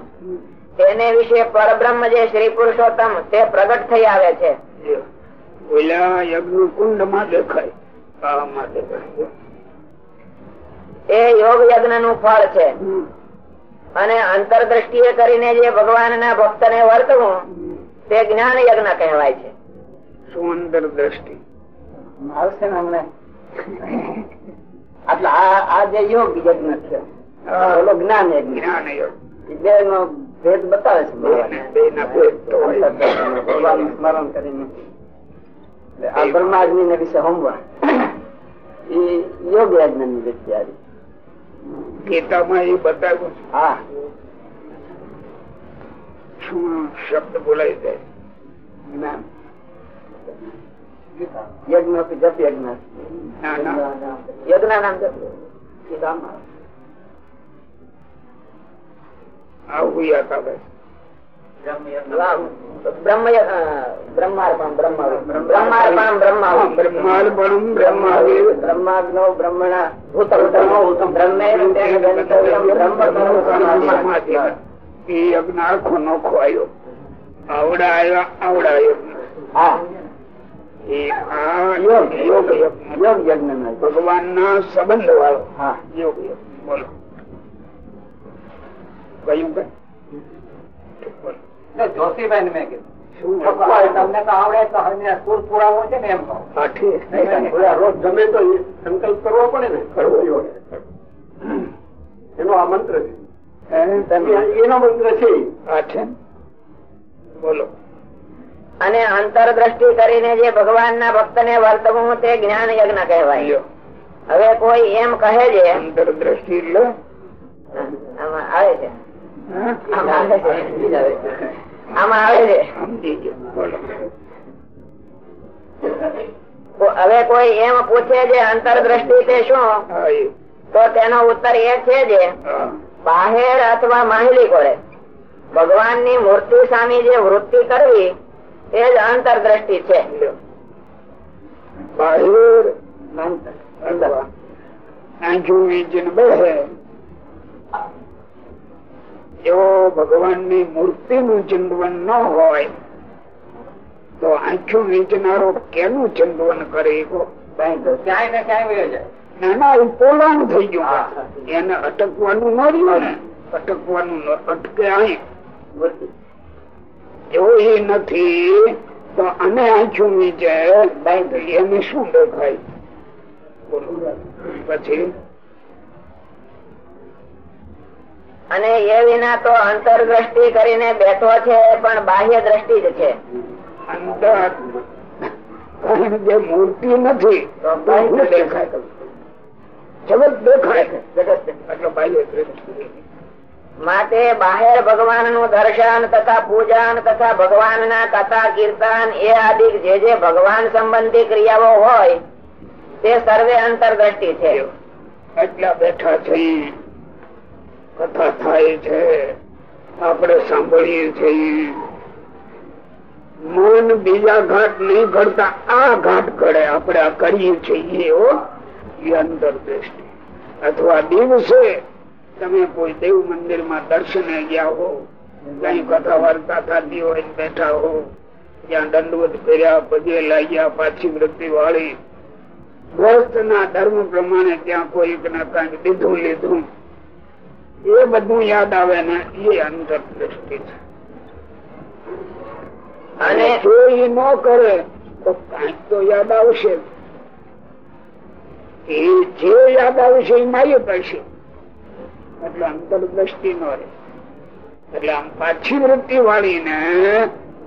તેને વિશે પરબ્રહ્મ જે શ્રી પુરુષોત્તમ તે પ્રગટ થઈ આવે છે. ઓલા યજ્ઞ કુંડમાં દેખાય. એ યોગ યજ્ઞનું ફળ છે. અને અને એ કરીને જે ભગવાન ના ભક્ત ને વર્તવું તે જ્ઞાન યજ્ઞ કહેવાય છે. શું અંતર દ્રષ્ટિ. આવશે ને હમણાં. એટલે આ જે યોગ યજ્ઞ છે. ઓલો જ્ઞાન યજ્ઞ. જ્ઞાન યોગ બે નો ભેદ બતાવે છે સ્મરણ કરીને. આ બ્રહ્માગ્નિ ને વિશે હોમવા એ યોગ યજ્ઞની વ્યક્તિ આવી. ગીતામાં એ બતાવ્યું છે. હા. શું શબ્દ બોલાય જાય? જ્ઞાન. યજ્ઞ જપ યજ્ઞ ના ના યજ્ઞ નામ જપ આવું યાદ આવે બ્રહ્મ બ્રહ્માર્પણ બ્રહ્માર્પણ બ્રહ્મા બ્રહ્માગ્નો બ્રહ્મણા ભૂતમ ભૂતમ બ્રહ્મે બ્રહ્મ એ યજ્ઞ આખો નોખો આવ્યો આવડા આવ્યા આવડા યજ્ઞ હા ભગવાન ના સંબંધ વાળો. હા. યોગ યજ્ઞ બોલો. કયું કઈ જોશીભાઈ મેં કીધું. તમને તો આવડે તો સુર પુરાવો છે ને એમ કહો. રોજ ગમે તો સંકલ્પ કરવો પડે ને. કરવો એનો આ મંત્ર છે. એનો મંત્ર છે બોલો. અને અંતરદ્રષ્ટિ કરીને જે ભગવાન ના ભક્ત ને વર્તવું તે જ્ઞાન યજ્ઞ કહેવાય હવે કોઈ એમ કહે છે અંતરદ્રષ્ટિ એટલે? આવે છે. આમાં આવે હવે કોઈ એમ પૂછે છે અંતરદ્રષ્ટિ તે શું? તો તેનો ઉત્તર એ છે જે બાહેર અથવા માહિલી કોડે ભગવાનની મૂર્તિ સામે જે વૃત્તિ કરવી તે જ છે. બહાર આંખું વીંચીને બેસે જો ભગવાનની મૂર્તિ નું ચિંતવન ન હોય તો આંખું વીંચનારો કેનું ચિંતવન કરે ક્યાંય ને ક્યાંય ના ના એ પોલાણ થઈ ગયું. એને અટકવાનું ન રહ્યું ને? અટકવાનું ન- અટકે અહીં. જો એ નથી. તો આને આંખું વીંચે એને શું દેખાય? પછી? અને એ વિના તો અંતરદ્રષ્ટિ કરીને બેઠો છે પણ બાહ્ય દ્રષ્ટિ જ છે. અંતર કારણ જે મૂર્તિ નથી. દેખાય? જગત દેખાય. એટલે બાહ્ય દ્રષ્ટિ. માટે બાહેર ભગવાનનું દર્શન તથા પૂજન તથા ભગવાન ના કથા કીર્તન એ આદિ જે જે ભગવાન સંબંધી ક્રિયાઓ હોય, તે સર્વે અંતરદ્રષ્ટિ છે. એટલા બેઠા છે. કથા થાય છે. આપણે સાંભળીએ છીએ. મન બીજા ઘાટ નહીં ઘડતા, આ ઘાટ ઘડે. આપણે આ કરીએ છીએ, એ અંતરદ્રષ્ટિ. અથવા દિવસે તમે કોઈ દેવ મંદિરમાં દર્શને ગયા હો કઈ કથા વાર્તા થતી હોય બેઠા હો ત્યાં દંડવત કર્યા પગે લાગ્યા પાછી વૃત્તિ વાળી. ગ્રસ્ત ના ધર્મ પ્રમાણે ત્યાં કોઈ ને કંઈક દીધું લીધું. એ બધું યાદ આવે ને એ અંતરદ્રષ્ટિ છે. અને જો એ ન કરે તો કંઈક તો યાદ આવશે. એ જે યાદ આવશે એ માય કરશે. એટલે અંતરદ્રષ્ટિ ન રહે. એટલે આમ પાછી વૃત્તિ વાળીને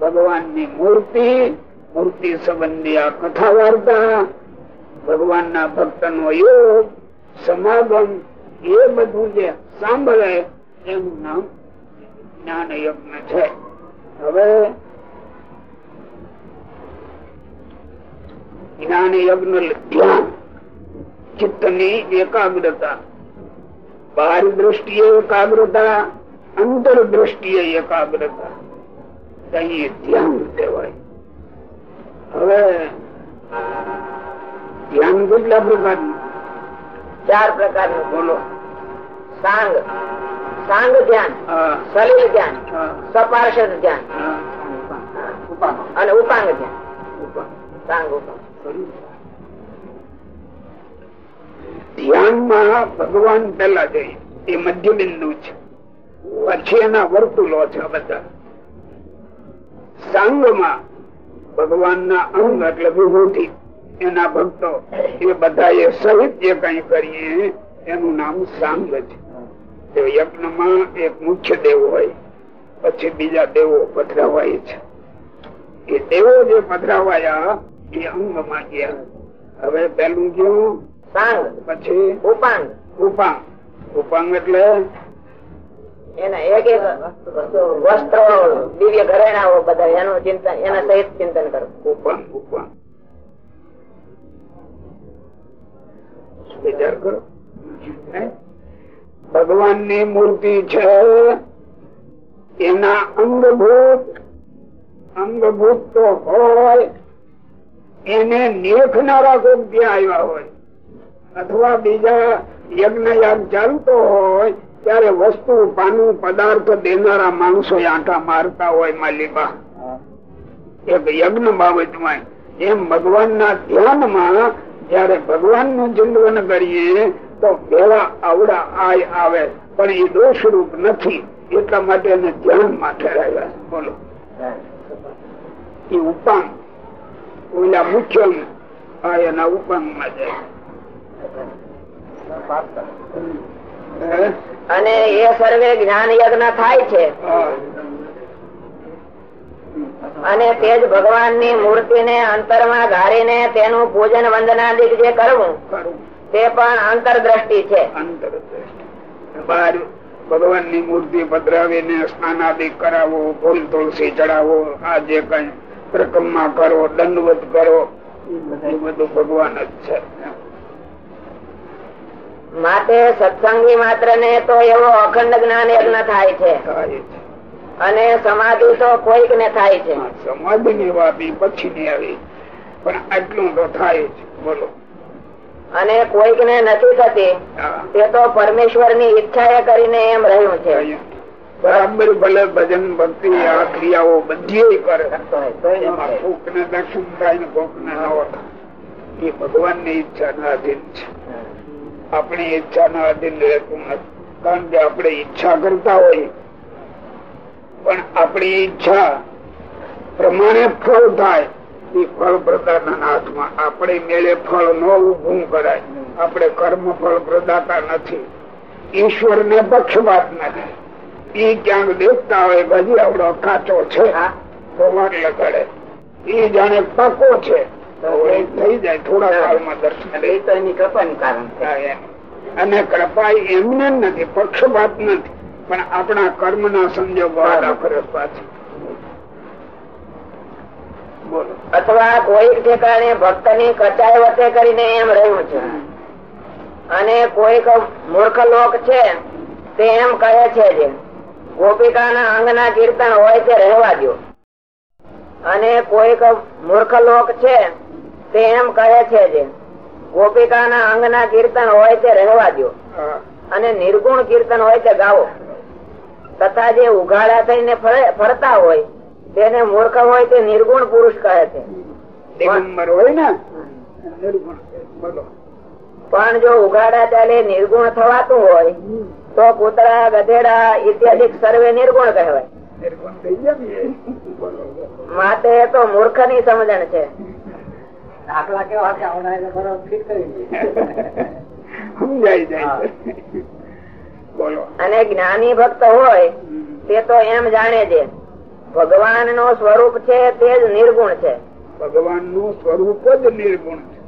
ભગવાનની મૂર્તિ મૂર્તિ સંબંધી આ કથા વાર્તા ભગવાન ના ભક્ત નો યોગ, સમાગમ, એ બધું જે સાંભળે એનું નામ જ્ઞાન યજ્ઞ છે. હવે જ્ઞાન યજ્ઞ ધ્યાન ચિત્તની એકાગ્રતા. બહાર દ્રષ્ટિએ એકાગ્રતા અંતર દ્રષ્ટિએ એકાગ્રતા કહીએ ધ્યાન કહેવાય હવે ધ્યાન કેટલા પ્રકારનું ચાર પ્રકારનું બોલો સાંગ સાંગ ધ્યાન સલીલ ધ્યાન સપાર્ષદ ધ્યાન અને ઉપાંગ ધ્યાન સાંગ ઉપાંગ ધ્યાનમાં ભગવાન પેલા જઈ એ મધ્ય બિંદુ છે. પછી એના વર્તુલો છે બધા. સાંગમાં ભગવાનના અંગ એટલે વિભૂતિ. એના ભક્તો એ બધા એ સહિત જે કઈ કરીએ, એનું નામ સાંગ છે યજ્ઞમાં એક મુખ્ય દેવ હોય, પછી બીજા દેવો પધરાવાય છે. એ દેવો જે પધરાવાયા, એ અંગમાં ગયા. હવે પેલું ગયું સાંગ પછી? ઉપાંગ. ઉપાંગ. ઉપાંગ એટલે? એના એક એક વસ્ત્રો દિવ્ય ઘરેણાઓ બધા એનું ચિંતન એના સહિત ચિંતન કરો ઉપાંગ ઉપાંગ. વિચાર કરો. ભગવાનની મૂર્તિ છે એના અંગભૂત અંગભૂત તો હોય એને નેખનારા કોઈ ત્યાં આવ્યા હોય. અથવા બીજા યજ્ઞ યાગ ચાલતો હોય, ત્યારે વસ્તુ, પાનું, પદાર્થ દેનારા માણસો આંટા મારતા હોય માલિકા એક યજ્ઞ બાબતમાં એમ ભગવાન ના ધ્યાનમાં જયારે ભગવાનનું ચિંતન કરીએ, તો ભેળા આવડા આય આવે, પણ એ દોષરૂપ નથી. એટલા માટે એને ધ્યાન માટે રહ્યા બોલો. એ ઉપાંગ. ઓલા મુખ્ય એના ઉપાંગમાં જાય? અને એ સર્વે જ્ઞાન યજ્ઞ થાય છે. અને તે જ ભગવાનની મૂર્તિ ને અંતરમાં ગાળીને તેનું પૂજન વંદનાદિક જે કરવું, તે પણ અંતરદ્રષ્ટિ છે. ભગવાનની મૂર્તિ પધરાવીને સ્નાનાદિક કરાવો, ફૂલ તુલસી ચડાવો, આ જે કઈ પ્રકમમાં કરો, દંડવત કરો બધું ભગવાન જ છે. માટે સત્સંગી માત્ર ને તો એવો અખંડ જ્ઞાન યજ્ઞ થાય છે. અને સમાધિ તો કોઈક ને થાય છે. સમાધિ ની વાત પછી ની આવી. પણ આટલું તો થાય છે બોલો. અને કોઈક ને નથી થતી. તે તો પરમેશ્વરની ઈચ્છા એ કરીને એમ રહ્યું છે. બરાબર ભલે ભજન ભક્તિ આ ક્રિયાઓ બધી કરે. કોક ને દક્ષિણ થાય ને કોક ને ન એ ભગવાનની ઈચ્છા ના છે. આપણી ઈચ્છા ના અધીન રહેતું નથી. કારણ કે આપણે ઈચ્છા કરતા હોય પણ આપણી ઈચ્છા પ્રમાણે ફળ થાય એ ફળ પ્રદાતા હાથમાં. આપણે મેળે ફળ ન ઉભું કરાય. આપણે કર્મ ફળ પ્રદાતા નથી. ઈશ્વર ને પક્ષપાત નથી. એ ક્યાંક દેખતા હોય હજી આવડો કાચો છે. તો વાર લગાડે. એ જાણે પાકો છે. થઈ જાય થોડા કાળમાં દર્શન એ તો એની કૃપાનું કારણ એમ. અને કૃપા એમને નથી પક્ષપાત નથી પણ આપણા કર્મ ના સંજોગો પાછી અથવા કોઈ ઠેકાણે ભક્તની કચાઈ વચ્ચે કરીને એમ રહ્યું છે. અને કોઈક મૂર્ખ લોક છે તે એમ કહે છે જે ગોપિકાના અંગના કીર્તન હોય તે રહેવા દો અને કોઈક મૂર્ખ લોક છે તે એમ કહે છે જે ગોપિકાના અંગના કીર્તન હોય તે રહેવા દો અને નિર્ગુણ કીર્તન હોય તે ગાવો. તથા જે ઉઘાડા થઈને ફરતા હોય તેને મૂર્ખ હોય તે નિર્ગુણ પુરુષ કહે છે. પણ જો ઉઘાડા ચાલે નિર્ગુણ થવાતું હોય તો કૂતરા ગધેડા ઇત્યાદિ સર્વે નિર્ગુણ કહેવાય. માટે તો મૂર્ખની સમજણ છે. દાખલા કેવા છે આવડા ફિટ કરી દઈએ. સમજાઈ જાય. બોલો. અને જ્ઞાની ભક્ત હોય તે તો એમ જાણે છે ભગવાનનું સ્વરૂપ છે તે જ નિર્ગુણ છે. ભગવાનનું સ્વરૂપ જ નિર્ગુણ છે.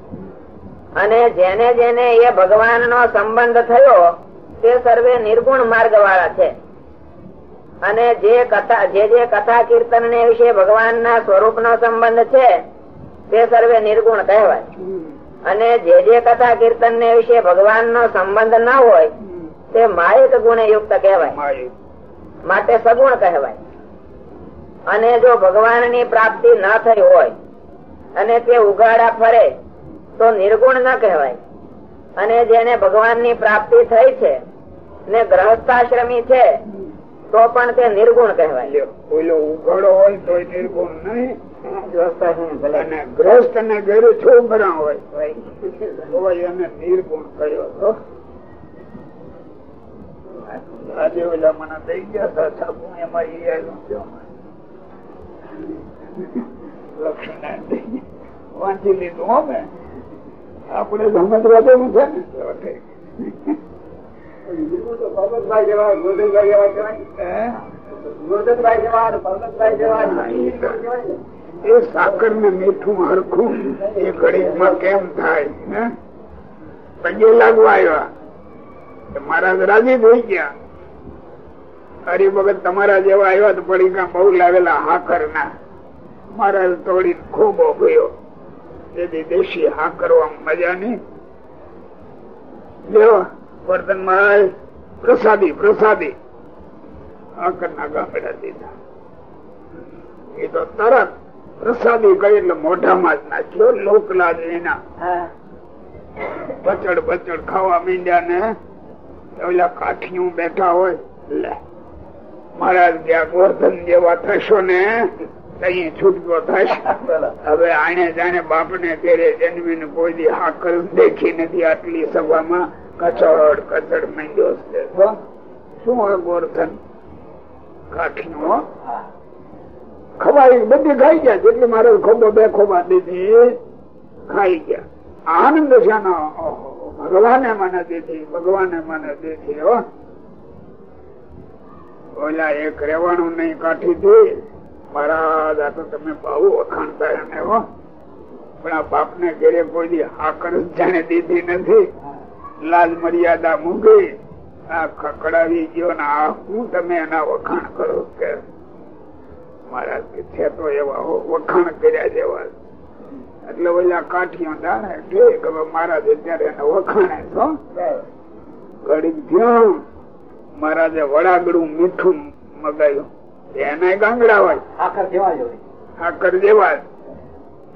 અને જેને જેને એ ભગવાન નો સંબંધ થયો તે સર્વે નિર્ગુણ માર્ગ વાળા છે. અને જે કથા જે જે કથા કીર્તન ને વિશે ભગવાન ના સ્વરૂપ નો સંબંધ છે તે સર્વે નિર્ગુણ કહેવાય. અને જે જે કથા કીર્તન ને વિશે ભગવાન નો સંબંધ ન હોય તે માયિક ગુણે યુક્ત કહેવાય માટે સગુણ કહેવાય. અને જો ભગવાનની પ્રાપ્તિ ન થઈ હોય અને તે ઉગાડા ફરે તો નિર્ગુણ ન કહેવાય. અને જેને ભગવાનની પ્રાપ્તિ થઈ છે ને ગ્રહસ્થાશ્રમી છે તો પણ તે નિર્ગુણ કહેવાય. ઓલો ઉઘાડો હોય તો નિર્ગુણ નહીં. અને ગ્રસ્ત અને ઘરે છોકરા હોય. હોય. એને નિર્ગુણ કયો હતો આજે ઓલા મને દઈ ગયા હતા સાબુ એમાં ઈ આવ્યું છે. લક્ષ્મણ વાંચી લીધું હો મેં. આપણે સમજવા દેવું છે ને. બાબતભાઈ જેવા ગોવિંદભાઈ જવા કહેવાય. હે? એ સાકર ને મીઠું હરખું. એ ઘડીમાં કેમ થાય પગે લાગવા આવ્યા. મહારાજ રાજી થઈ ગયા. હરી વખત તમારા જેવા આવ્યા તો પડીકા બહુ લાવેલા હાકર ના મહારાજ તોડી ખૂબ ગયો તેથી દેશી હાકર મજા નહીં. લ્યો મહારાજ, પ્રસાદી પ્રસાદી. હાકર ના ગામડા દીધા. એ તો તરત પ્રસાદી કઈ એટલે મોઢામાં જ નાખ્યો લોકલાજ એના. બચડ બચડ ખાવા મીંડ્યા ને ઓલા કાઠિયું બેઠા હોય લે મહારાજ ગયા ગોર્ધન જેવા થશો ને છૂટકો થશે. હવે આને જાણે બાપ ને ઘેરે જન્મીને કોઈ દી હાકર દેખી નથી આટલી સભામાં કચડ કચડ માંડ્યો છે. શું હોય ગોર્ધન? કાઠિયું? ખવાઈ બધી ખાઈ ગયા. જેટલી મારે ખોબો બે ખોબા દીધી, ખાઈ ગયા. આનંદ શાનો ભગવાને મને દીધી, ભગવાને મને દીધી, હો. ઓલા એક રેવાનું નહીં કાઠી દે. મહારાજ તો તમે બહુ વખાણતા એને હો. પણ આ બાપ ને ઘેરે કોઈ હાકર જાણે દીધી નથી. લાલ મર્યાદા મૂકી આ ખકડાવી ગયો ને આ હું તમે એના વખાણ કરો કે મહારાજ કે છે તો એવા હો, વખાણ કર્યા જેવા. એટલે ઓલા કાઠીઓ જાણે એટલે હવે મહારાજ અત્યારે એને વખાણે છો. ઘડી થયું મહારાજે વડાગડું મીઠું મગાયું. એને ગાંગડા હોય. આખર જેવા જ.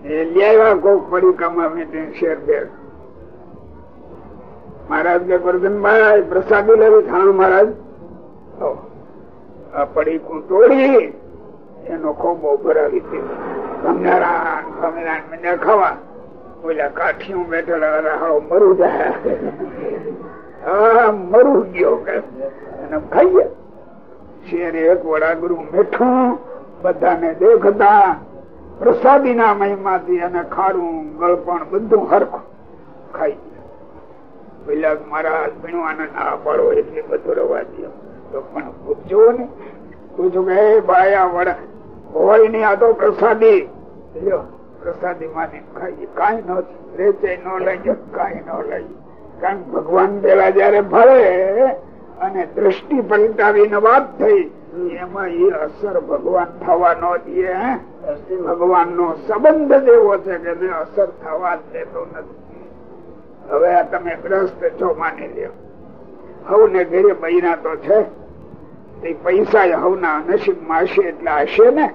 એ લ્યાવ્યા કોક પડીકામાં મીઠી શેર બેર મહારાજ કે મહારાજ પ્રસાદી લેવી થાણું મહારાજ? આ પડીકું તોડી. એનો કોબો ભરાવી દીધો. સ્વામિનારાયણ સ્વામિનારાયણ મને ખાવા. બેઠેલા મરું જાય. મરું ગયો અને ખાઈએ. શેરે એક વડાગુરુ મીઠું બધાને દેખતા પ્રસાદી ના મહિમાથી અને ખારું ગળપણ બધું હરખું ખાઈ પેલા મારા ભણવાના ના પાડો એટલે બધું રવા દો. તો પણ પૂછજો ને. પૂછું કે હે ભાઈ આ વડા હોયની આ તો પ્રસાદી. પ્રસાદી માની ખાઈ કઈ ન રેચે ન લઈ કઈ ન લઈ. કારણ ભગવાન પેલા જયારે ભળે અને દ્રષ્ટિ પલટાવીને વાત થઈ એમાં એ અસર ભગવાન થવા ન દે ભગવાન નો સંબંધ જ એવો છે કે એને અસર થવા જ દેતો નથી. હવે આ તમે ગ્રસ્ત છો માની લ્યો. હવ ને ઘેરે બૈરા તો છે. તે પૈસા હવના નસીબમાં હશે એટલે હશે ને?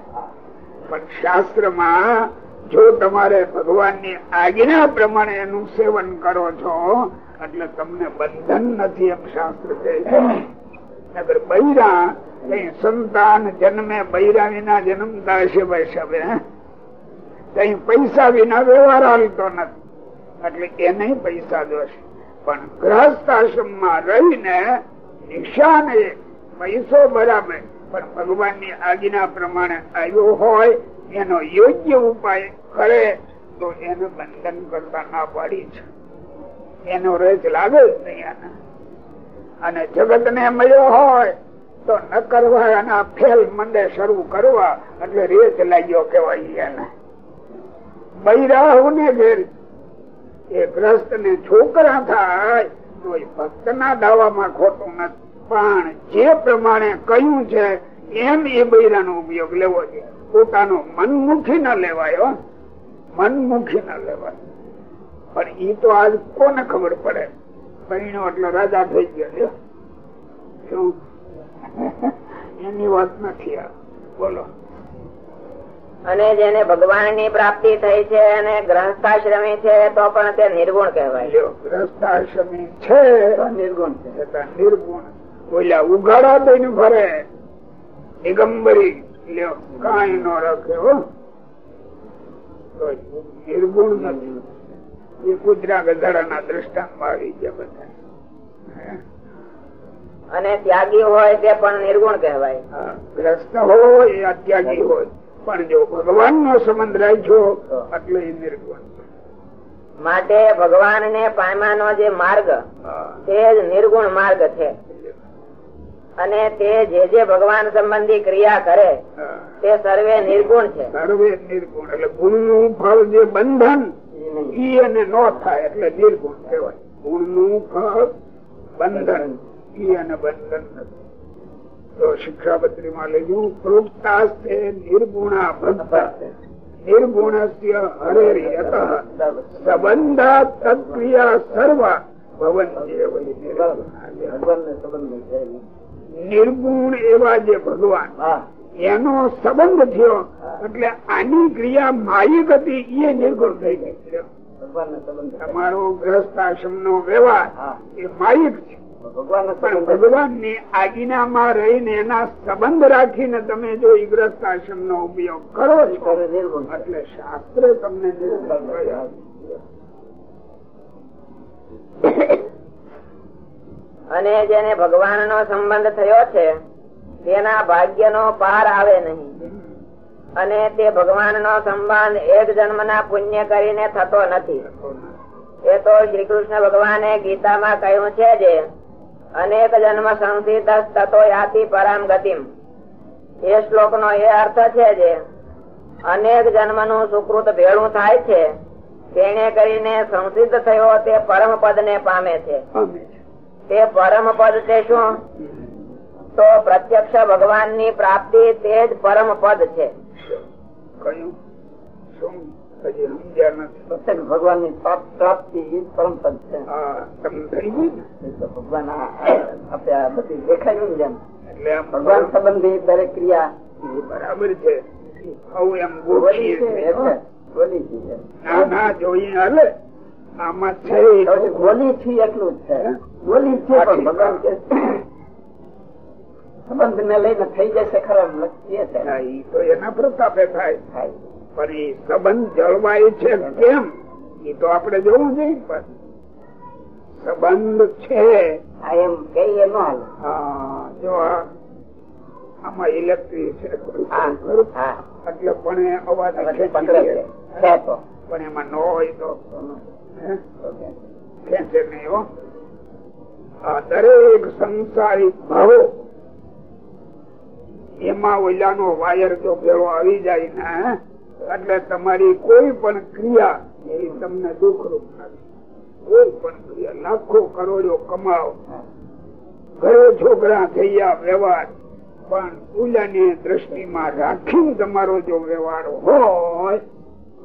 પણ શાસ્ત્રમાં જો તમારે ભગવાનની આજ્ઞા પ્રમાણે એનું સેવન કરો છો, એટલે તમને બંધન નથી એમ શાસ્ત્ર કહે છે. નગર બૈરા સંતાન જન્મે બૈરા વિના જન્મતા હશે વૈષવે કઈ પૈસા વિના વ્યવહાર હાલતો નથી. એટલે એને પૈસા જોશે. પણ ગ્રહસ્થ આશ્રમમાં રહીને નિશાને પૈસો બરાબર, પણ ભગવાનની આજ્ઞા પ્રમાણે આવ્યો હોય, એનો યોગ્ય ઉપાય કરે, તો એને બંધન કરતા ના પાડી છે. એનો રેચ લાગે જ નહીં અને જગત ને મળ્યો હોય, તો ન કરવા એના ફેલ મંડે શરૂ કરવા, એટલે રેચ લાગ્યો કેવાય એને. બૈરાહુ ને ઘેર એ ગ્રસ્ત ને છોકરા થાય તો ભક્ત ના દાવામાં ખોટું નથી. પણ જે પ્રમાણે કહ્યું છે એમ એ બૈરા નો ઉપયોગ લેવો છે. પોતાનો મનમુખી ન લેવાય મનમુખી ન લેવાય. પણ એ તો આજ કોને ખબર પડે? બહેનો એટલે રાજા થઈ ગયો શું? એની વાત નથી આ. બોલો. અને જેને ભગવાનની પ્રાપ્તિ થઈ છે અને ગ્રહસ્થાશ્રમી છે તો પણ તે નિર્ગુણ કહેવાય. ગ્રહસ્થાશ્રમી છે નિર્ગુણ નિર્ગુણ ઓલા ઉઘાડા દઈને ફરે. નિગમ્બરી કઈ નો રાખે હો. નિર્ગુણ નથી. એ કુતરા ગધાડા ના દ્રષ્ટાંત આવી ગયા બધા. અને ત્યાગી હોય તે પણ નિર્ગુણ કહેવાય. ગ્રસ્ત હોય અત્યાગી હોય. પણ જો ભગવાન નો સંબંધ રાખ્યો એટલે નિર્ગુણ. માટે ભગવાન ને પામવાનો જે માર્ગ. તે જ નિર્ગુણ માર્ગ છે. અને તે જે જે ભગવાન સંબંધી ક્રિયા કરે તે સર્વે નિર્ગુણ છે. સર્વે નિર્ગુણ એટલે ગુણનું ફળ જે બંધન ઈ અને નો થાય એટલે નિર્ગુણ કહેવાય. ગુણનું ફળ બંધન ઈ અને બંધન નથી. તો શિક્ષાપત્રી માં લેજો પ્રોક્તા છે નિર્ગુણા ભક્ત. નિર્ગુણસ્ય હરેરી અતઃ સંબંધા તત્ક્રિયા સર્વા ભવંત્ય વૈ નિર્ગુણા. નિર્ગુણ એવા જે ભગવાન એનો સંબંધ થયો એટલે આની ક્રિયા માયિક હતી એ નિર્ગુણ થઈ ગઈ. તમારો ગ્રસ્તાશ્રમ નો વ્યવહાર એ માયિક છે. પણ ભગવાનની આજ્ઞામાં રહીને એના સંબંધ રાખીને તમે જો ઈ ગ્રસ્તાશ્રમ નો ઉપયોગ કરો છો એટલે શાસ્ત્ર તમને નિર્ગુણ. અને જેને ભગવાન નો સંબંધ થયો છે, તેના ભાગ્ય નો પાર આવે નહીં. અને તે ભગવાન નો સંબંધ એક જન્મ ના પુણ્ય કરીને થતો નથી. એ તો શ્રી કૃષ્ણ ભગવાને ગીતામાં કહ્યું છે જે, અનેક જન્મ સંસિત તતો યાતિ પરામ ગતિમ. એ શ્લોક નો એ અર્થ છે જે, અનેક જન્મનું સુકૃત ભેળું થાય છે તેને કરીને સંસિદ્ધ થયો તે પરમ પદ ને પામે છે. તે પરમ પદ છે શું? તો પ્રત્યક્ષ ભગવાનની પ્રાપ્તિ તે જ પરમ પદ છે. ભગવાનની પ્રાપ્તિ પરમ પદ છે. હા ભગવાન બધી દેખાયું ને જેમ. ભગવાન સંબંધી દરેક ક્રિયા એ બરાબર છે. આવું એમ બોલી છે બોલી છે. ના ના જોઈએ હાલે. આમાં છે બોલી છે એટલું જ છે. બોલી છે પણ ભગવાન કે સંબંધ ને લઈને થઈ જશે ખરાબ લખીએ છે. તો એના પ્રતાપે થાય. પણ એ સંબંધ જળવાય છે કેમ? એ તો આપણે જોવું જોઈએ પણ સંબંધ છે. એમ ન હાલે. જો આમાં ઇલેક્ટ્રિક છે એટલે પણ અવાજ પણ એમાં ન હોય તો? ખેંચે નહીં હો. આ દરેક સંસારિક ભાવો. એમાં ઓલાનો વાયર જો ભેળો આવી જાય ને, એટલે તમારી કોઈ પણ ક્રિયા એ તમને દુઃખરૂપ નથી કોઈ પણ ક્રિયા. લાખો કરોડો કમાવો ઘરે છોકરા થયા વ્યવહાર. પણ ઉલાની દ્રષ્ટિમાં રાખી તમારો જો વ્યવહાર હોય,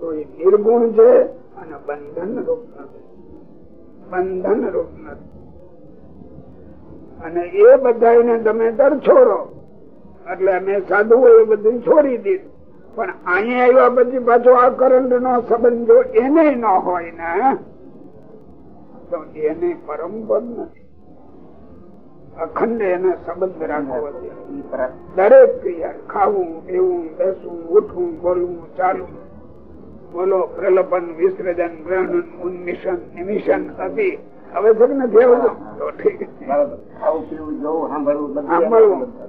તો એ નિર્ગુણ છે અને બંધન રૂપ નથી. બંધન રૂપ નથી. અને એ બધા તમે દરછોડો એટલે અમે સાધુ એ બધું છોડી દીધું. પણ અહીંયા આવ્યા પછી પાછો આ કરંટ નો સંબંધ એને ન હોય ને, તો એને પરમ પદ નથી. અખંડ એને સંબંધ રાખવો દરેક ક્રિયા, ખાવું, પીવું, બેસવું, ઉઠવું, બોલવું, ચાલવું. બોલો, પ્રલપન, વિસર્જન, ગ્રહણ ઉન્મિશન નિમિશન હતી હવે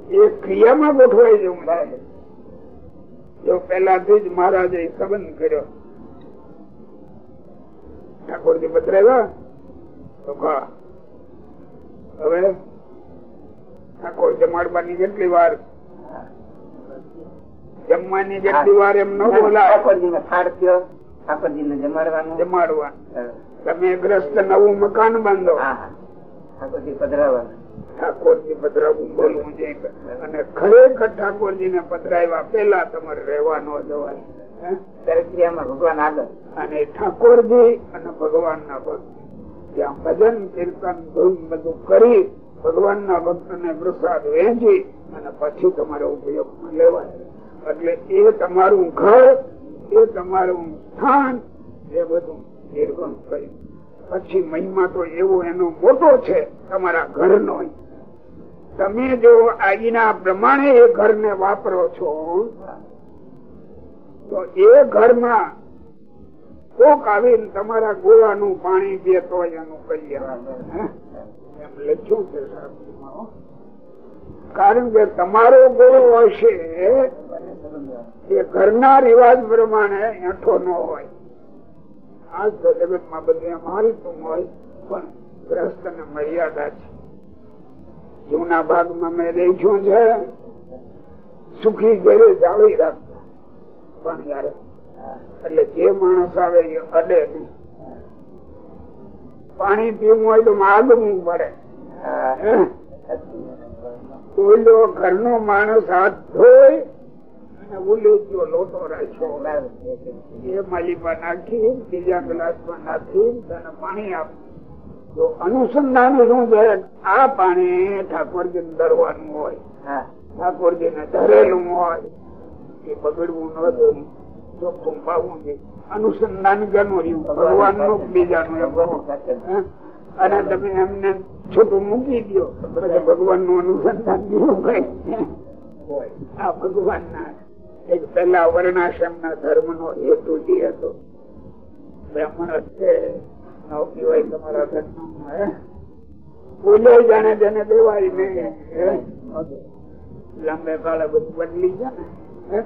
છે એ ક્રિયામાં ગોઠવાઈ જવું જો પેલાથી જ મહારાજે સંબંધ કર્યો. ઠાકોરજી પધરાવ્યા તો હવે ઠાકોર જમાડવાની કેટલી વાર જમવાની જેટલી વાર એમ ન બોલાય. ઠાકોરજીને થાળ ઠાકોરજી ને જમાડવાનું. જમાડવા હા, તમે ગ્રસ્ત નવું મકાન બાંધો. ઠાકોરજી પધરાવું બોલવું જોઈએ. અને ખરેખર ઠાકોરજી ને પધરાવ્યા પેલા તમારે રહેવા ન જવાય ભગવાન આગળ. અને ઠાકોરજી અને ભગવાન ના ભક્ત. ત્યાં ભજન કીર્તન ધૂન બધું કરી ભગવાન ના ભક્ત ને પ્રસાદ વહેંચી અને પછી તમારે ઉપયોગ લેવાય એટલે એ તમારું ઘર એ તમારું સ્થાન એ બધું નિર્ગુણ કર્યું પછી મહિમા તો એવો એનો મોટો છે તમારા ઘરનો. તમે જો આજના પ્રમાણે એ ઘરને વાપરો છો, તો એ ઘરમાં કોક આવીને તમારા ગોળાનું પાણી પીતો તો એનું હે? એમ લખ્યું છે કારણ કે તમારો ગોળો હશે, એ ઘરના રિવાજ પ્રમાણે એઠો ન હોય. આજ તો જગતમાં બધું અમારી હાલતું હોય પણ ગ્રસ્ત ને મર્યાદા છે. જૂના ભાગમાં મેં દેખ્યું છે સુખી ઘરે જાળી રાખતા પણ યાર એટલે જે માણસ આવે એ અડે નહીં. પાણી પીવું હોય તો માગવું પડે. ઓલો ઘરનો માણસ હાથ ધોય અને ઉલેજો લોટો રાખ્યો. એ નાખી બીજા ગ્લાસમાં નાખી અને પાણી આપ તો અનુસંધાન શું છે? આ પાણી ઠાકોરજી ધરવાનું હોય. ઠાકોરજી ને ધરેલું હોય. એ બગડવું ન જોઈએ. પાવું છે. અનુસંધાન ગણું રહ્યું. ભગવાનનું બીજાનું અને તમે એમને છૂટું મૂકી દો ભગવાનનું અનુસંધાન કઈ. આ ભગવાન ના પેલા વર્ણાશ્રમ ના ધર્મ નો હેતુ જે હતો, બ્રાહ્મણ છે નવકી હોય તમારા ઘરનું ભૂલે જાણે જેને દેવાય ને લાંબે કાળે બધું બદલી જાય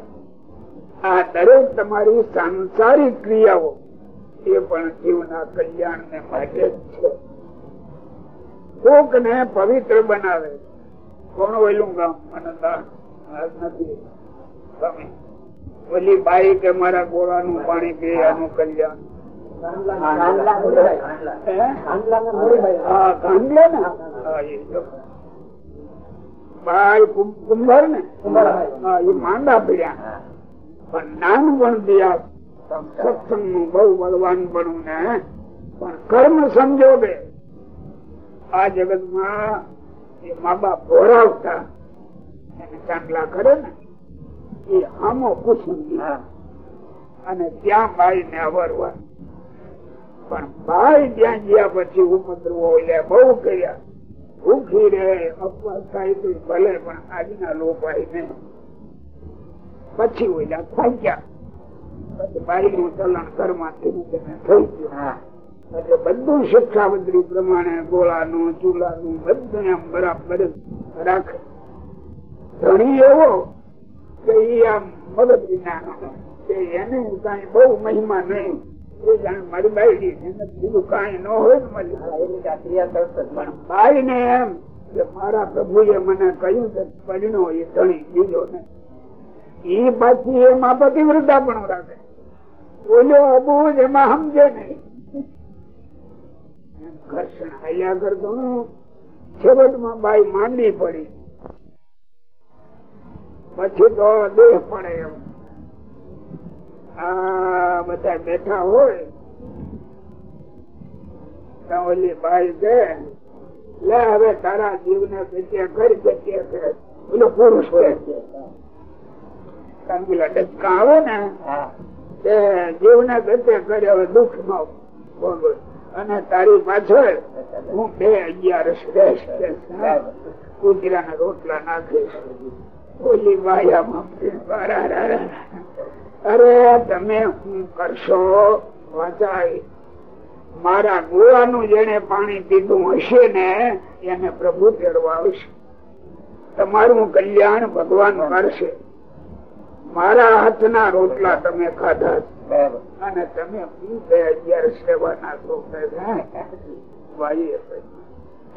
આ દરેક તમારી સાંસારિક ક્રિયાઓ એ પણ જીવના કલ્યાણ ને માટે જ છે. કોક ને પવિત્ર બનાવે, કોણ ઓયલું ગામ? મને નથી. ઓલી બાઈ કે મારા ગોળાનું પાણી પીએ એનું કલ્યાણ. કુંભાર ને? એ માંડા પીડ્યા. પણ દિયા. સત્સંગનું બહુ બળવાન પણ ને પણ કર્મ સંજોગે. આ જગતમાં એ મા બાપ ભોરાવતા. એને ચાંદલા કરે ને? એ આમો કુસુમ અને ત્યાં ભાઈ ને અવરવા પણ ભાઈ ત્યાં ગયા પછી ઉપદ્રવો બહુ કર્યા. ભૂખી રે અપવાસ થાય તો ભલે પણ આજના લોકો નહીં પછી ઓલા થાક્યા. ગયા બાઈ નું ચલણ ધીમે થઈ ગયું. એટલે બધું પ્રમાણે ગોળાનું ચૂલાનું બધું એમ બરાબર રાખે. ધણી એવો કે એ આમ વિના એને કઈ બહુ મહિમા નહીં. મારી બાઈ બીજું કઈ ન હોય બાઈ ને એમ કે મારા પ્રભુએ મને કહ્યું કે પરિણો એ ધણી બીજો ને એ પાછી એમાં પતિવ્રતા પણ રાખે. ઓલો અબુજ એમાં સમજે નહીં. ઘર્ષણ આયા કરતો છેવટમાં બાઈ માંડી પડી. પછી તો દેહ પડે એમ. આ બધા બેઠા હોય ઓલી બાઈ કે લે હવે તારા જીવ ને પ્રત્યે કરી પ્રત્યે છે. ઓલો પુરુષ હોય કારણ પેલા ડચકા આવે ને તે જીવ ને પ્રત્યે કરે હવે દુઃખ નો અને તારી પાછળ હું બે અગિયાર કુતરા ના રોટલા નાખીશ. ઓલી માયામાં અરે તમે હું કરશો? વાંચાય. મારા ગોવાનું જેને પાણી પીધું હશે ને એને પ્રભુ તેડવા આવશે. તમારું કલ્યાણ ભગવાન કરશે. મારા હાથના રોટલા તમે ખાધા અને તમે બે અગિયાર સેવાના છો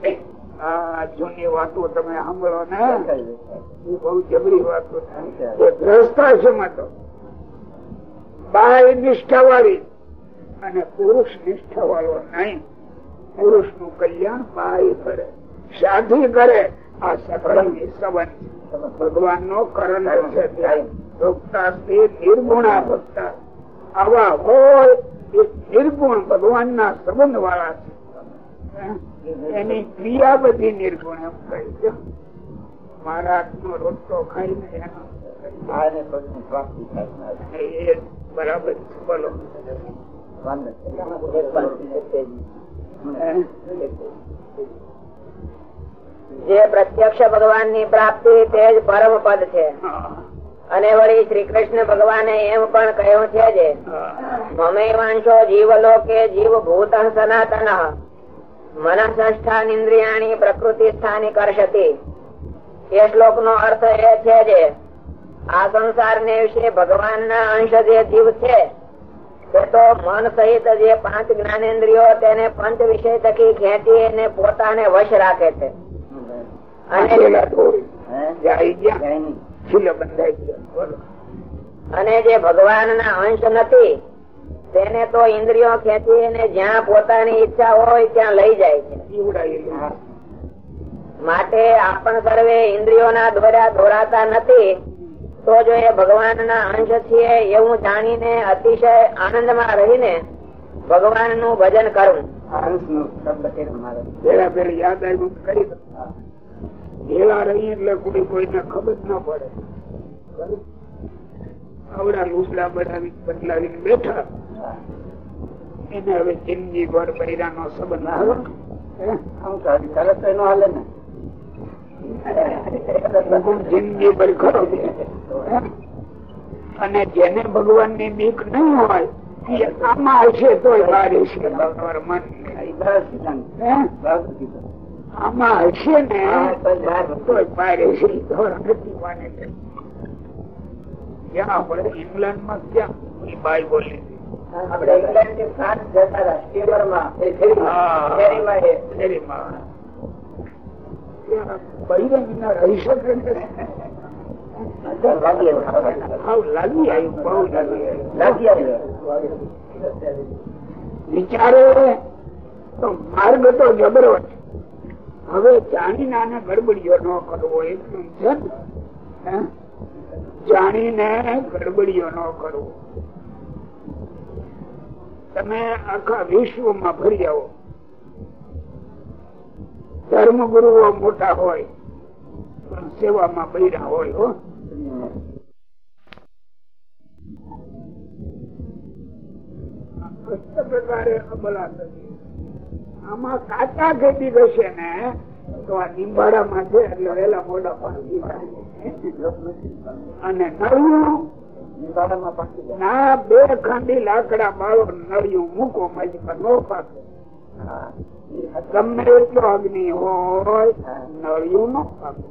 આ જૂની વાતો તમે સાંભળો ને એ બહુ જબરી વાતો ગ્રસ્તાશ્રમ હતો બાય નિષ્ઠા વાળી અને પુરુષ નિષ્ઠા વાળો નહીં. પુરુષનું કલ્યાણ બાય કરે. સાધી કરે. આ સફળની સંબંધ ભગવાન નો કરણ છે. નિર્ગુણા ભક્તા. આવા હોય એ નિર્ગુણ ભગવાન ના સંબંધ વાળા છે એની ક્રિયા બધી નિર્ગુણ એમ કહી છે. મારા હાથનો રોટલો ખાઈને એનો બરાબર બોલો. જે પ્રત્યક્ષ ભગવાનની પ્રાપ્તિ તે જ પરમ પદ છે. અને વળી શ્રી કૃષ્ણ ભગવાને એમ પણ કહ્યું છે જે મમેવાંશો જીવલોકે જીવ ભૂત સનાતન. મનસંસ્થાન પ્રકૃતિ સ્થાની કરશતી એ શ્લોક નો અર્થ એ છે જે આ સંસાર ને વિશે ભગવાન ના અંશ જે જીવ છે તે તો મન સહિત જે પાંચ જ્ઞાનેન્દ્રિયો તેને પંચ વિષય થકી ખેંચી અને પોતાને વશ રાખે છે. અને જે ભગવાન ના અંશ નથી તેને તો ઇન્દ્રિયો ખેંચી જ્યાં પોતાની ઈચ્છા હોય ત્યાં લઈ જાય છે. માટે આપણ સર્વે ઇન્દ્રિયોના દ્વારા દોરાતા નથી. તો જો એ ભગવાન ના અંશ છીએ એવું જાણીને અતિશય આનંદમાં રહીને ભગવાનનું ભજન કરવું રહી એટલે કોઈ કોઈને ખબર ન પડે. આવડા બનાવી બેઠા. એને હવે જિંદગી ભર બૈરાનો સંબંધ આવે. તરત એનો હાલે ને. જિંદગી ભર ખરો અને જેને ભગવાનની બીક નહીં હોય આમાં હશે તોય બહાર હશે. તમારું મન એ બરાબર સિદ્ધાંત. હે? બરાબર કીધું. આમાં હશે ને તો જ બહાર તોય બહાર હશે. ઈ તો નથી માને. છે. ક્યાં આપણે ઇંગ્લેન્ડમાં ક્યાં બાઈ બોલી. આપણે ઇંગ્લેન્ડથી ફ્રાન્સ જતા હતા. વિચારે તો માર્ગ તો જબરો છે. હવે જાણી આને ગડબડીઓ ન કરવો એટલું છે હે? જાણીને ગડબડીઓ ન કરવો. તમે આખા વિશ્વમાં ભરી આવો ધર્મ મોટા હોય, પણ સેવામાં બૈરા હોય, હો. આમાં કાચા ને, તો આ નિંબાડામાં છે અને જાય. ના બે ખાંડી લાકડા બાળો નળિયું મૂકો મારી નો પાકે. તમને એટલો અગ્નિ હોય નળિયું નો પાકે.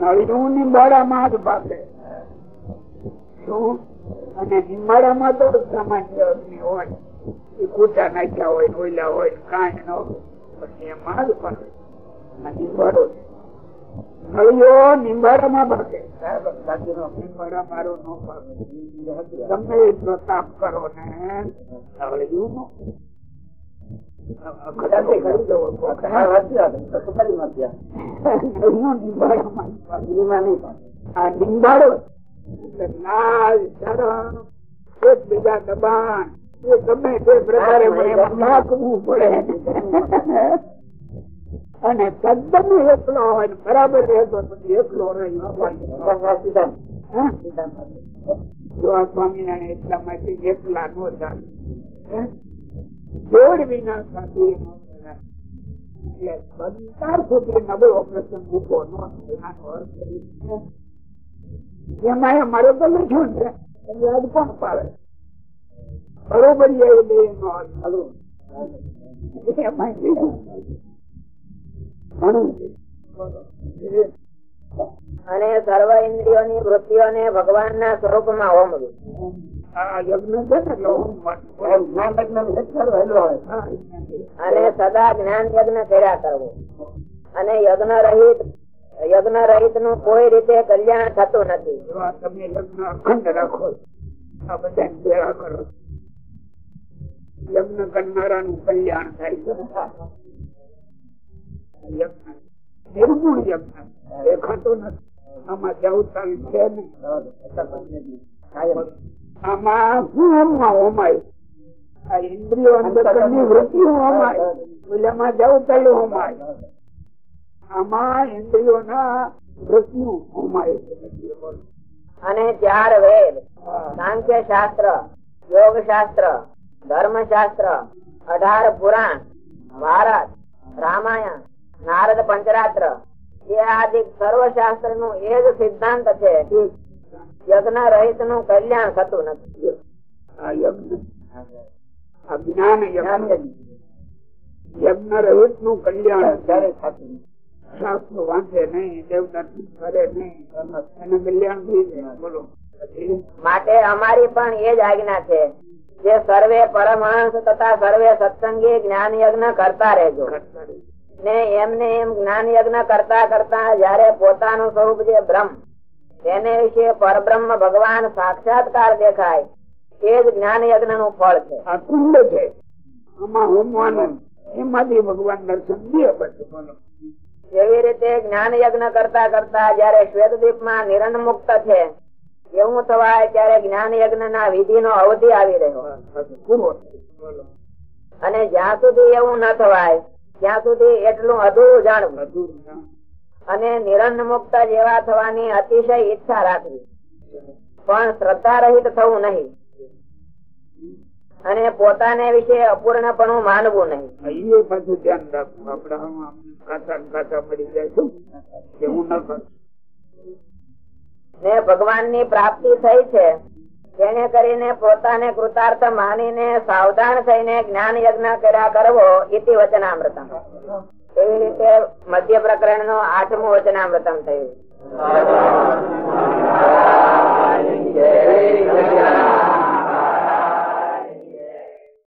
નળિયું નિંબાડામાં જ પાકે. શું? અને નિંબાડામાં તો સામાન્ય અગ્નિ હોય. એ કૂટા નાખ્યા હોય ને ઓઈલા હોય ને કાંઈ ન હોય. પણ એમાં જ પાકે. આ નિંબાડો છે નિંબાડામાં પાકે નિંબાડા મારો નો ગમે એટલો તાપ કરો ને નો એકબીજા દબાણ એ ગમે તે પ્રકારે મને નાખવું પડે. અને તદ્દન એકલો હોય ને બરાબર રહેતો પછી એકલો રહી? જો આ સ્વામિનારાયણ એટલા માટે એકલા નો ચાલે? જોડ વિના સાથે એટલે સંસાર સુધી નબળો પ્રસંગ ઊભો ન. આનો અર્થ. એમાં અમારે તો લખ્યું છે યાદ કોણ પાડે બરોબર એ બે નો અર્થ એમાં લખ્યું. સર્વ ઇન્દ્રિયો ની વૃત્તિઓ અને વૃત્તિઓને ભગવાન ના સ્વરૂપમાં હોમવું ને અને સદા જ્ઞાન યજ્ઞ કર્યા કરવો. અને યજ્ઞ રહિત યજ્ઞ રહિતનું કોઈ રીતે કલ્યાણ થતું નથી. એવા તમે લગ્ન અખંડ રાખો આ બધા ભેળા કરો છો. યજ્ઞ કરનારાનું કલ્યાણ થાય છે. નિર્ગુણ યજ્ઞ દેખાતો નથી આમાં જવતાલ છે નહીં આમાં આમાં ઇન્દ્રિયોના વૃત્તિ હોમાય અને ચાર વેદ, સાંખ્ય શાસ્ત્ર, યોગ શાસ્ત્ર, ધર્મ શાસ્ત્ર, અઢાર પુરાણ, ભારત, રામાયણ નારદ પંચરાત્ર. એ આદિ સર્વ શાસ્ત્રનું એ જ સિદ્ધાંત છે. યજ્ઞ રહિતનું કલ્યાણ થતું નથી. આ યજ્ઞ. આ જ્ઞાન યજ્ઞ. યજ્ઞ રહિતનું કલ્યાણ ત્યારે થતું શાસ્ત્ર વાંચે નહીં દેવદર્શન કરે નહીં. એને કલ્યાણ થઈ જાય. બોલો. માટે અમારી પણ એ જ આજ્ઞા છે જે સર્વે પરમહંસ તથા સર્વે સત્સંગી જ્ઞાન યજ્ઞ કરતા રહેજો. કરતા રહે. ને એમને એમ જ્ઞાન યજ્ઞ કરતા કરતા જયારે પોતાનું સ્વરૂપ જે બ્રહ્મ તેને વિશે પરબ્રહ્મ ભગવાન સાક્ષાત્કાર દેખાય એ જ જ્ઞાન યજ્ઞનું ફળ છે. આ કુંડ છે. આમાં હોમવાનું એમાંથી ભગવાન દર્શન દે પછી એવી રીતે જ્ઞાન યજ્ઞ કરતા કરતા જયારે શ્વેતદીપમાં નિરણ મુક્ત છે એવું થવાય ત્યારે જ્ઞાન યજ્ઞ ના વિધિ નો અવધિ આવી રહ્યો અને જ્યાં સુધી એવું ન થવાય ત્યાં સુધી એટલું અધૂરું જાણવું. અને નિરંજ મુક્ત જેવા થવાની અતિશય ઈચ્છા રાખવી. પણ શ્રદ્ધા રહિત થવું નહીં. અને પોતાને વિશે અપૂર્ણપણું માનવું નહીં. એ પાછું ધ્યાન રાખવું. આપડે કાચા ને કાચા પડી જાય કે હું ન કરું. ને ભગવાનની પ્રાપ્તિ થઈ છે. તેને કરીને પોતાને કૃતાર્થ માનીને સાવધાન થઈને જ્ઞાન યજ્ઞ કર્યા કરવો ઇતિ વચનામૃતમ. એવી રીતે મધ્ય પ્રકરણનું આઠમું વચનામૃતમ થયું.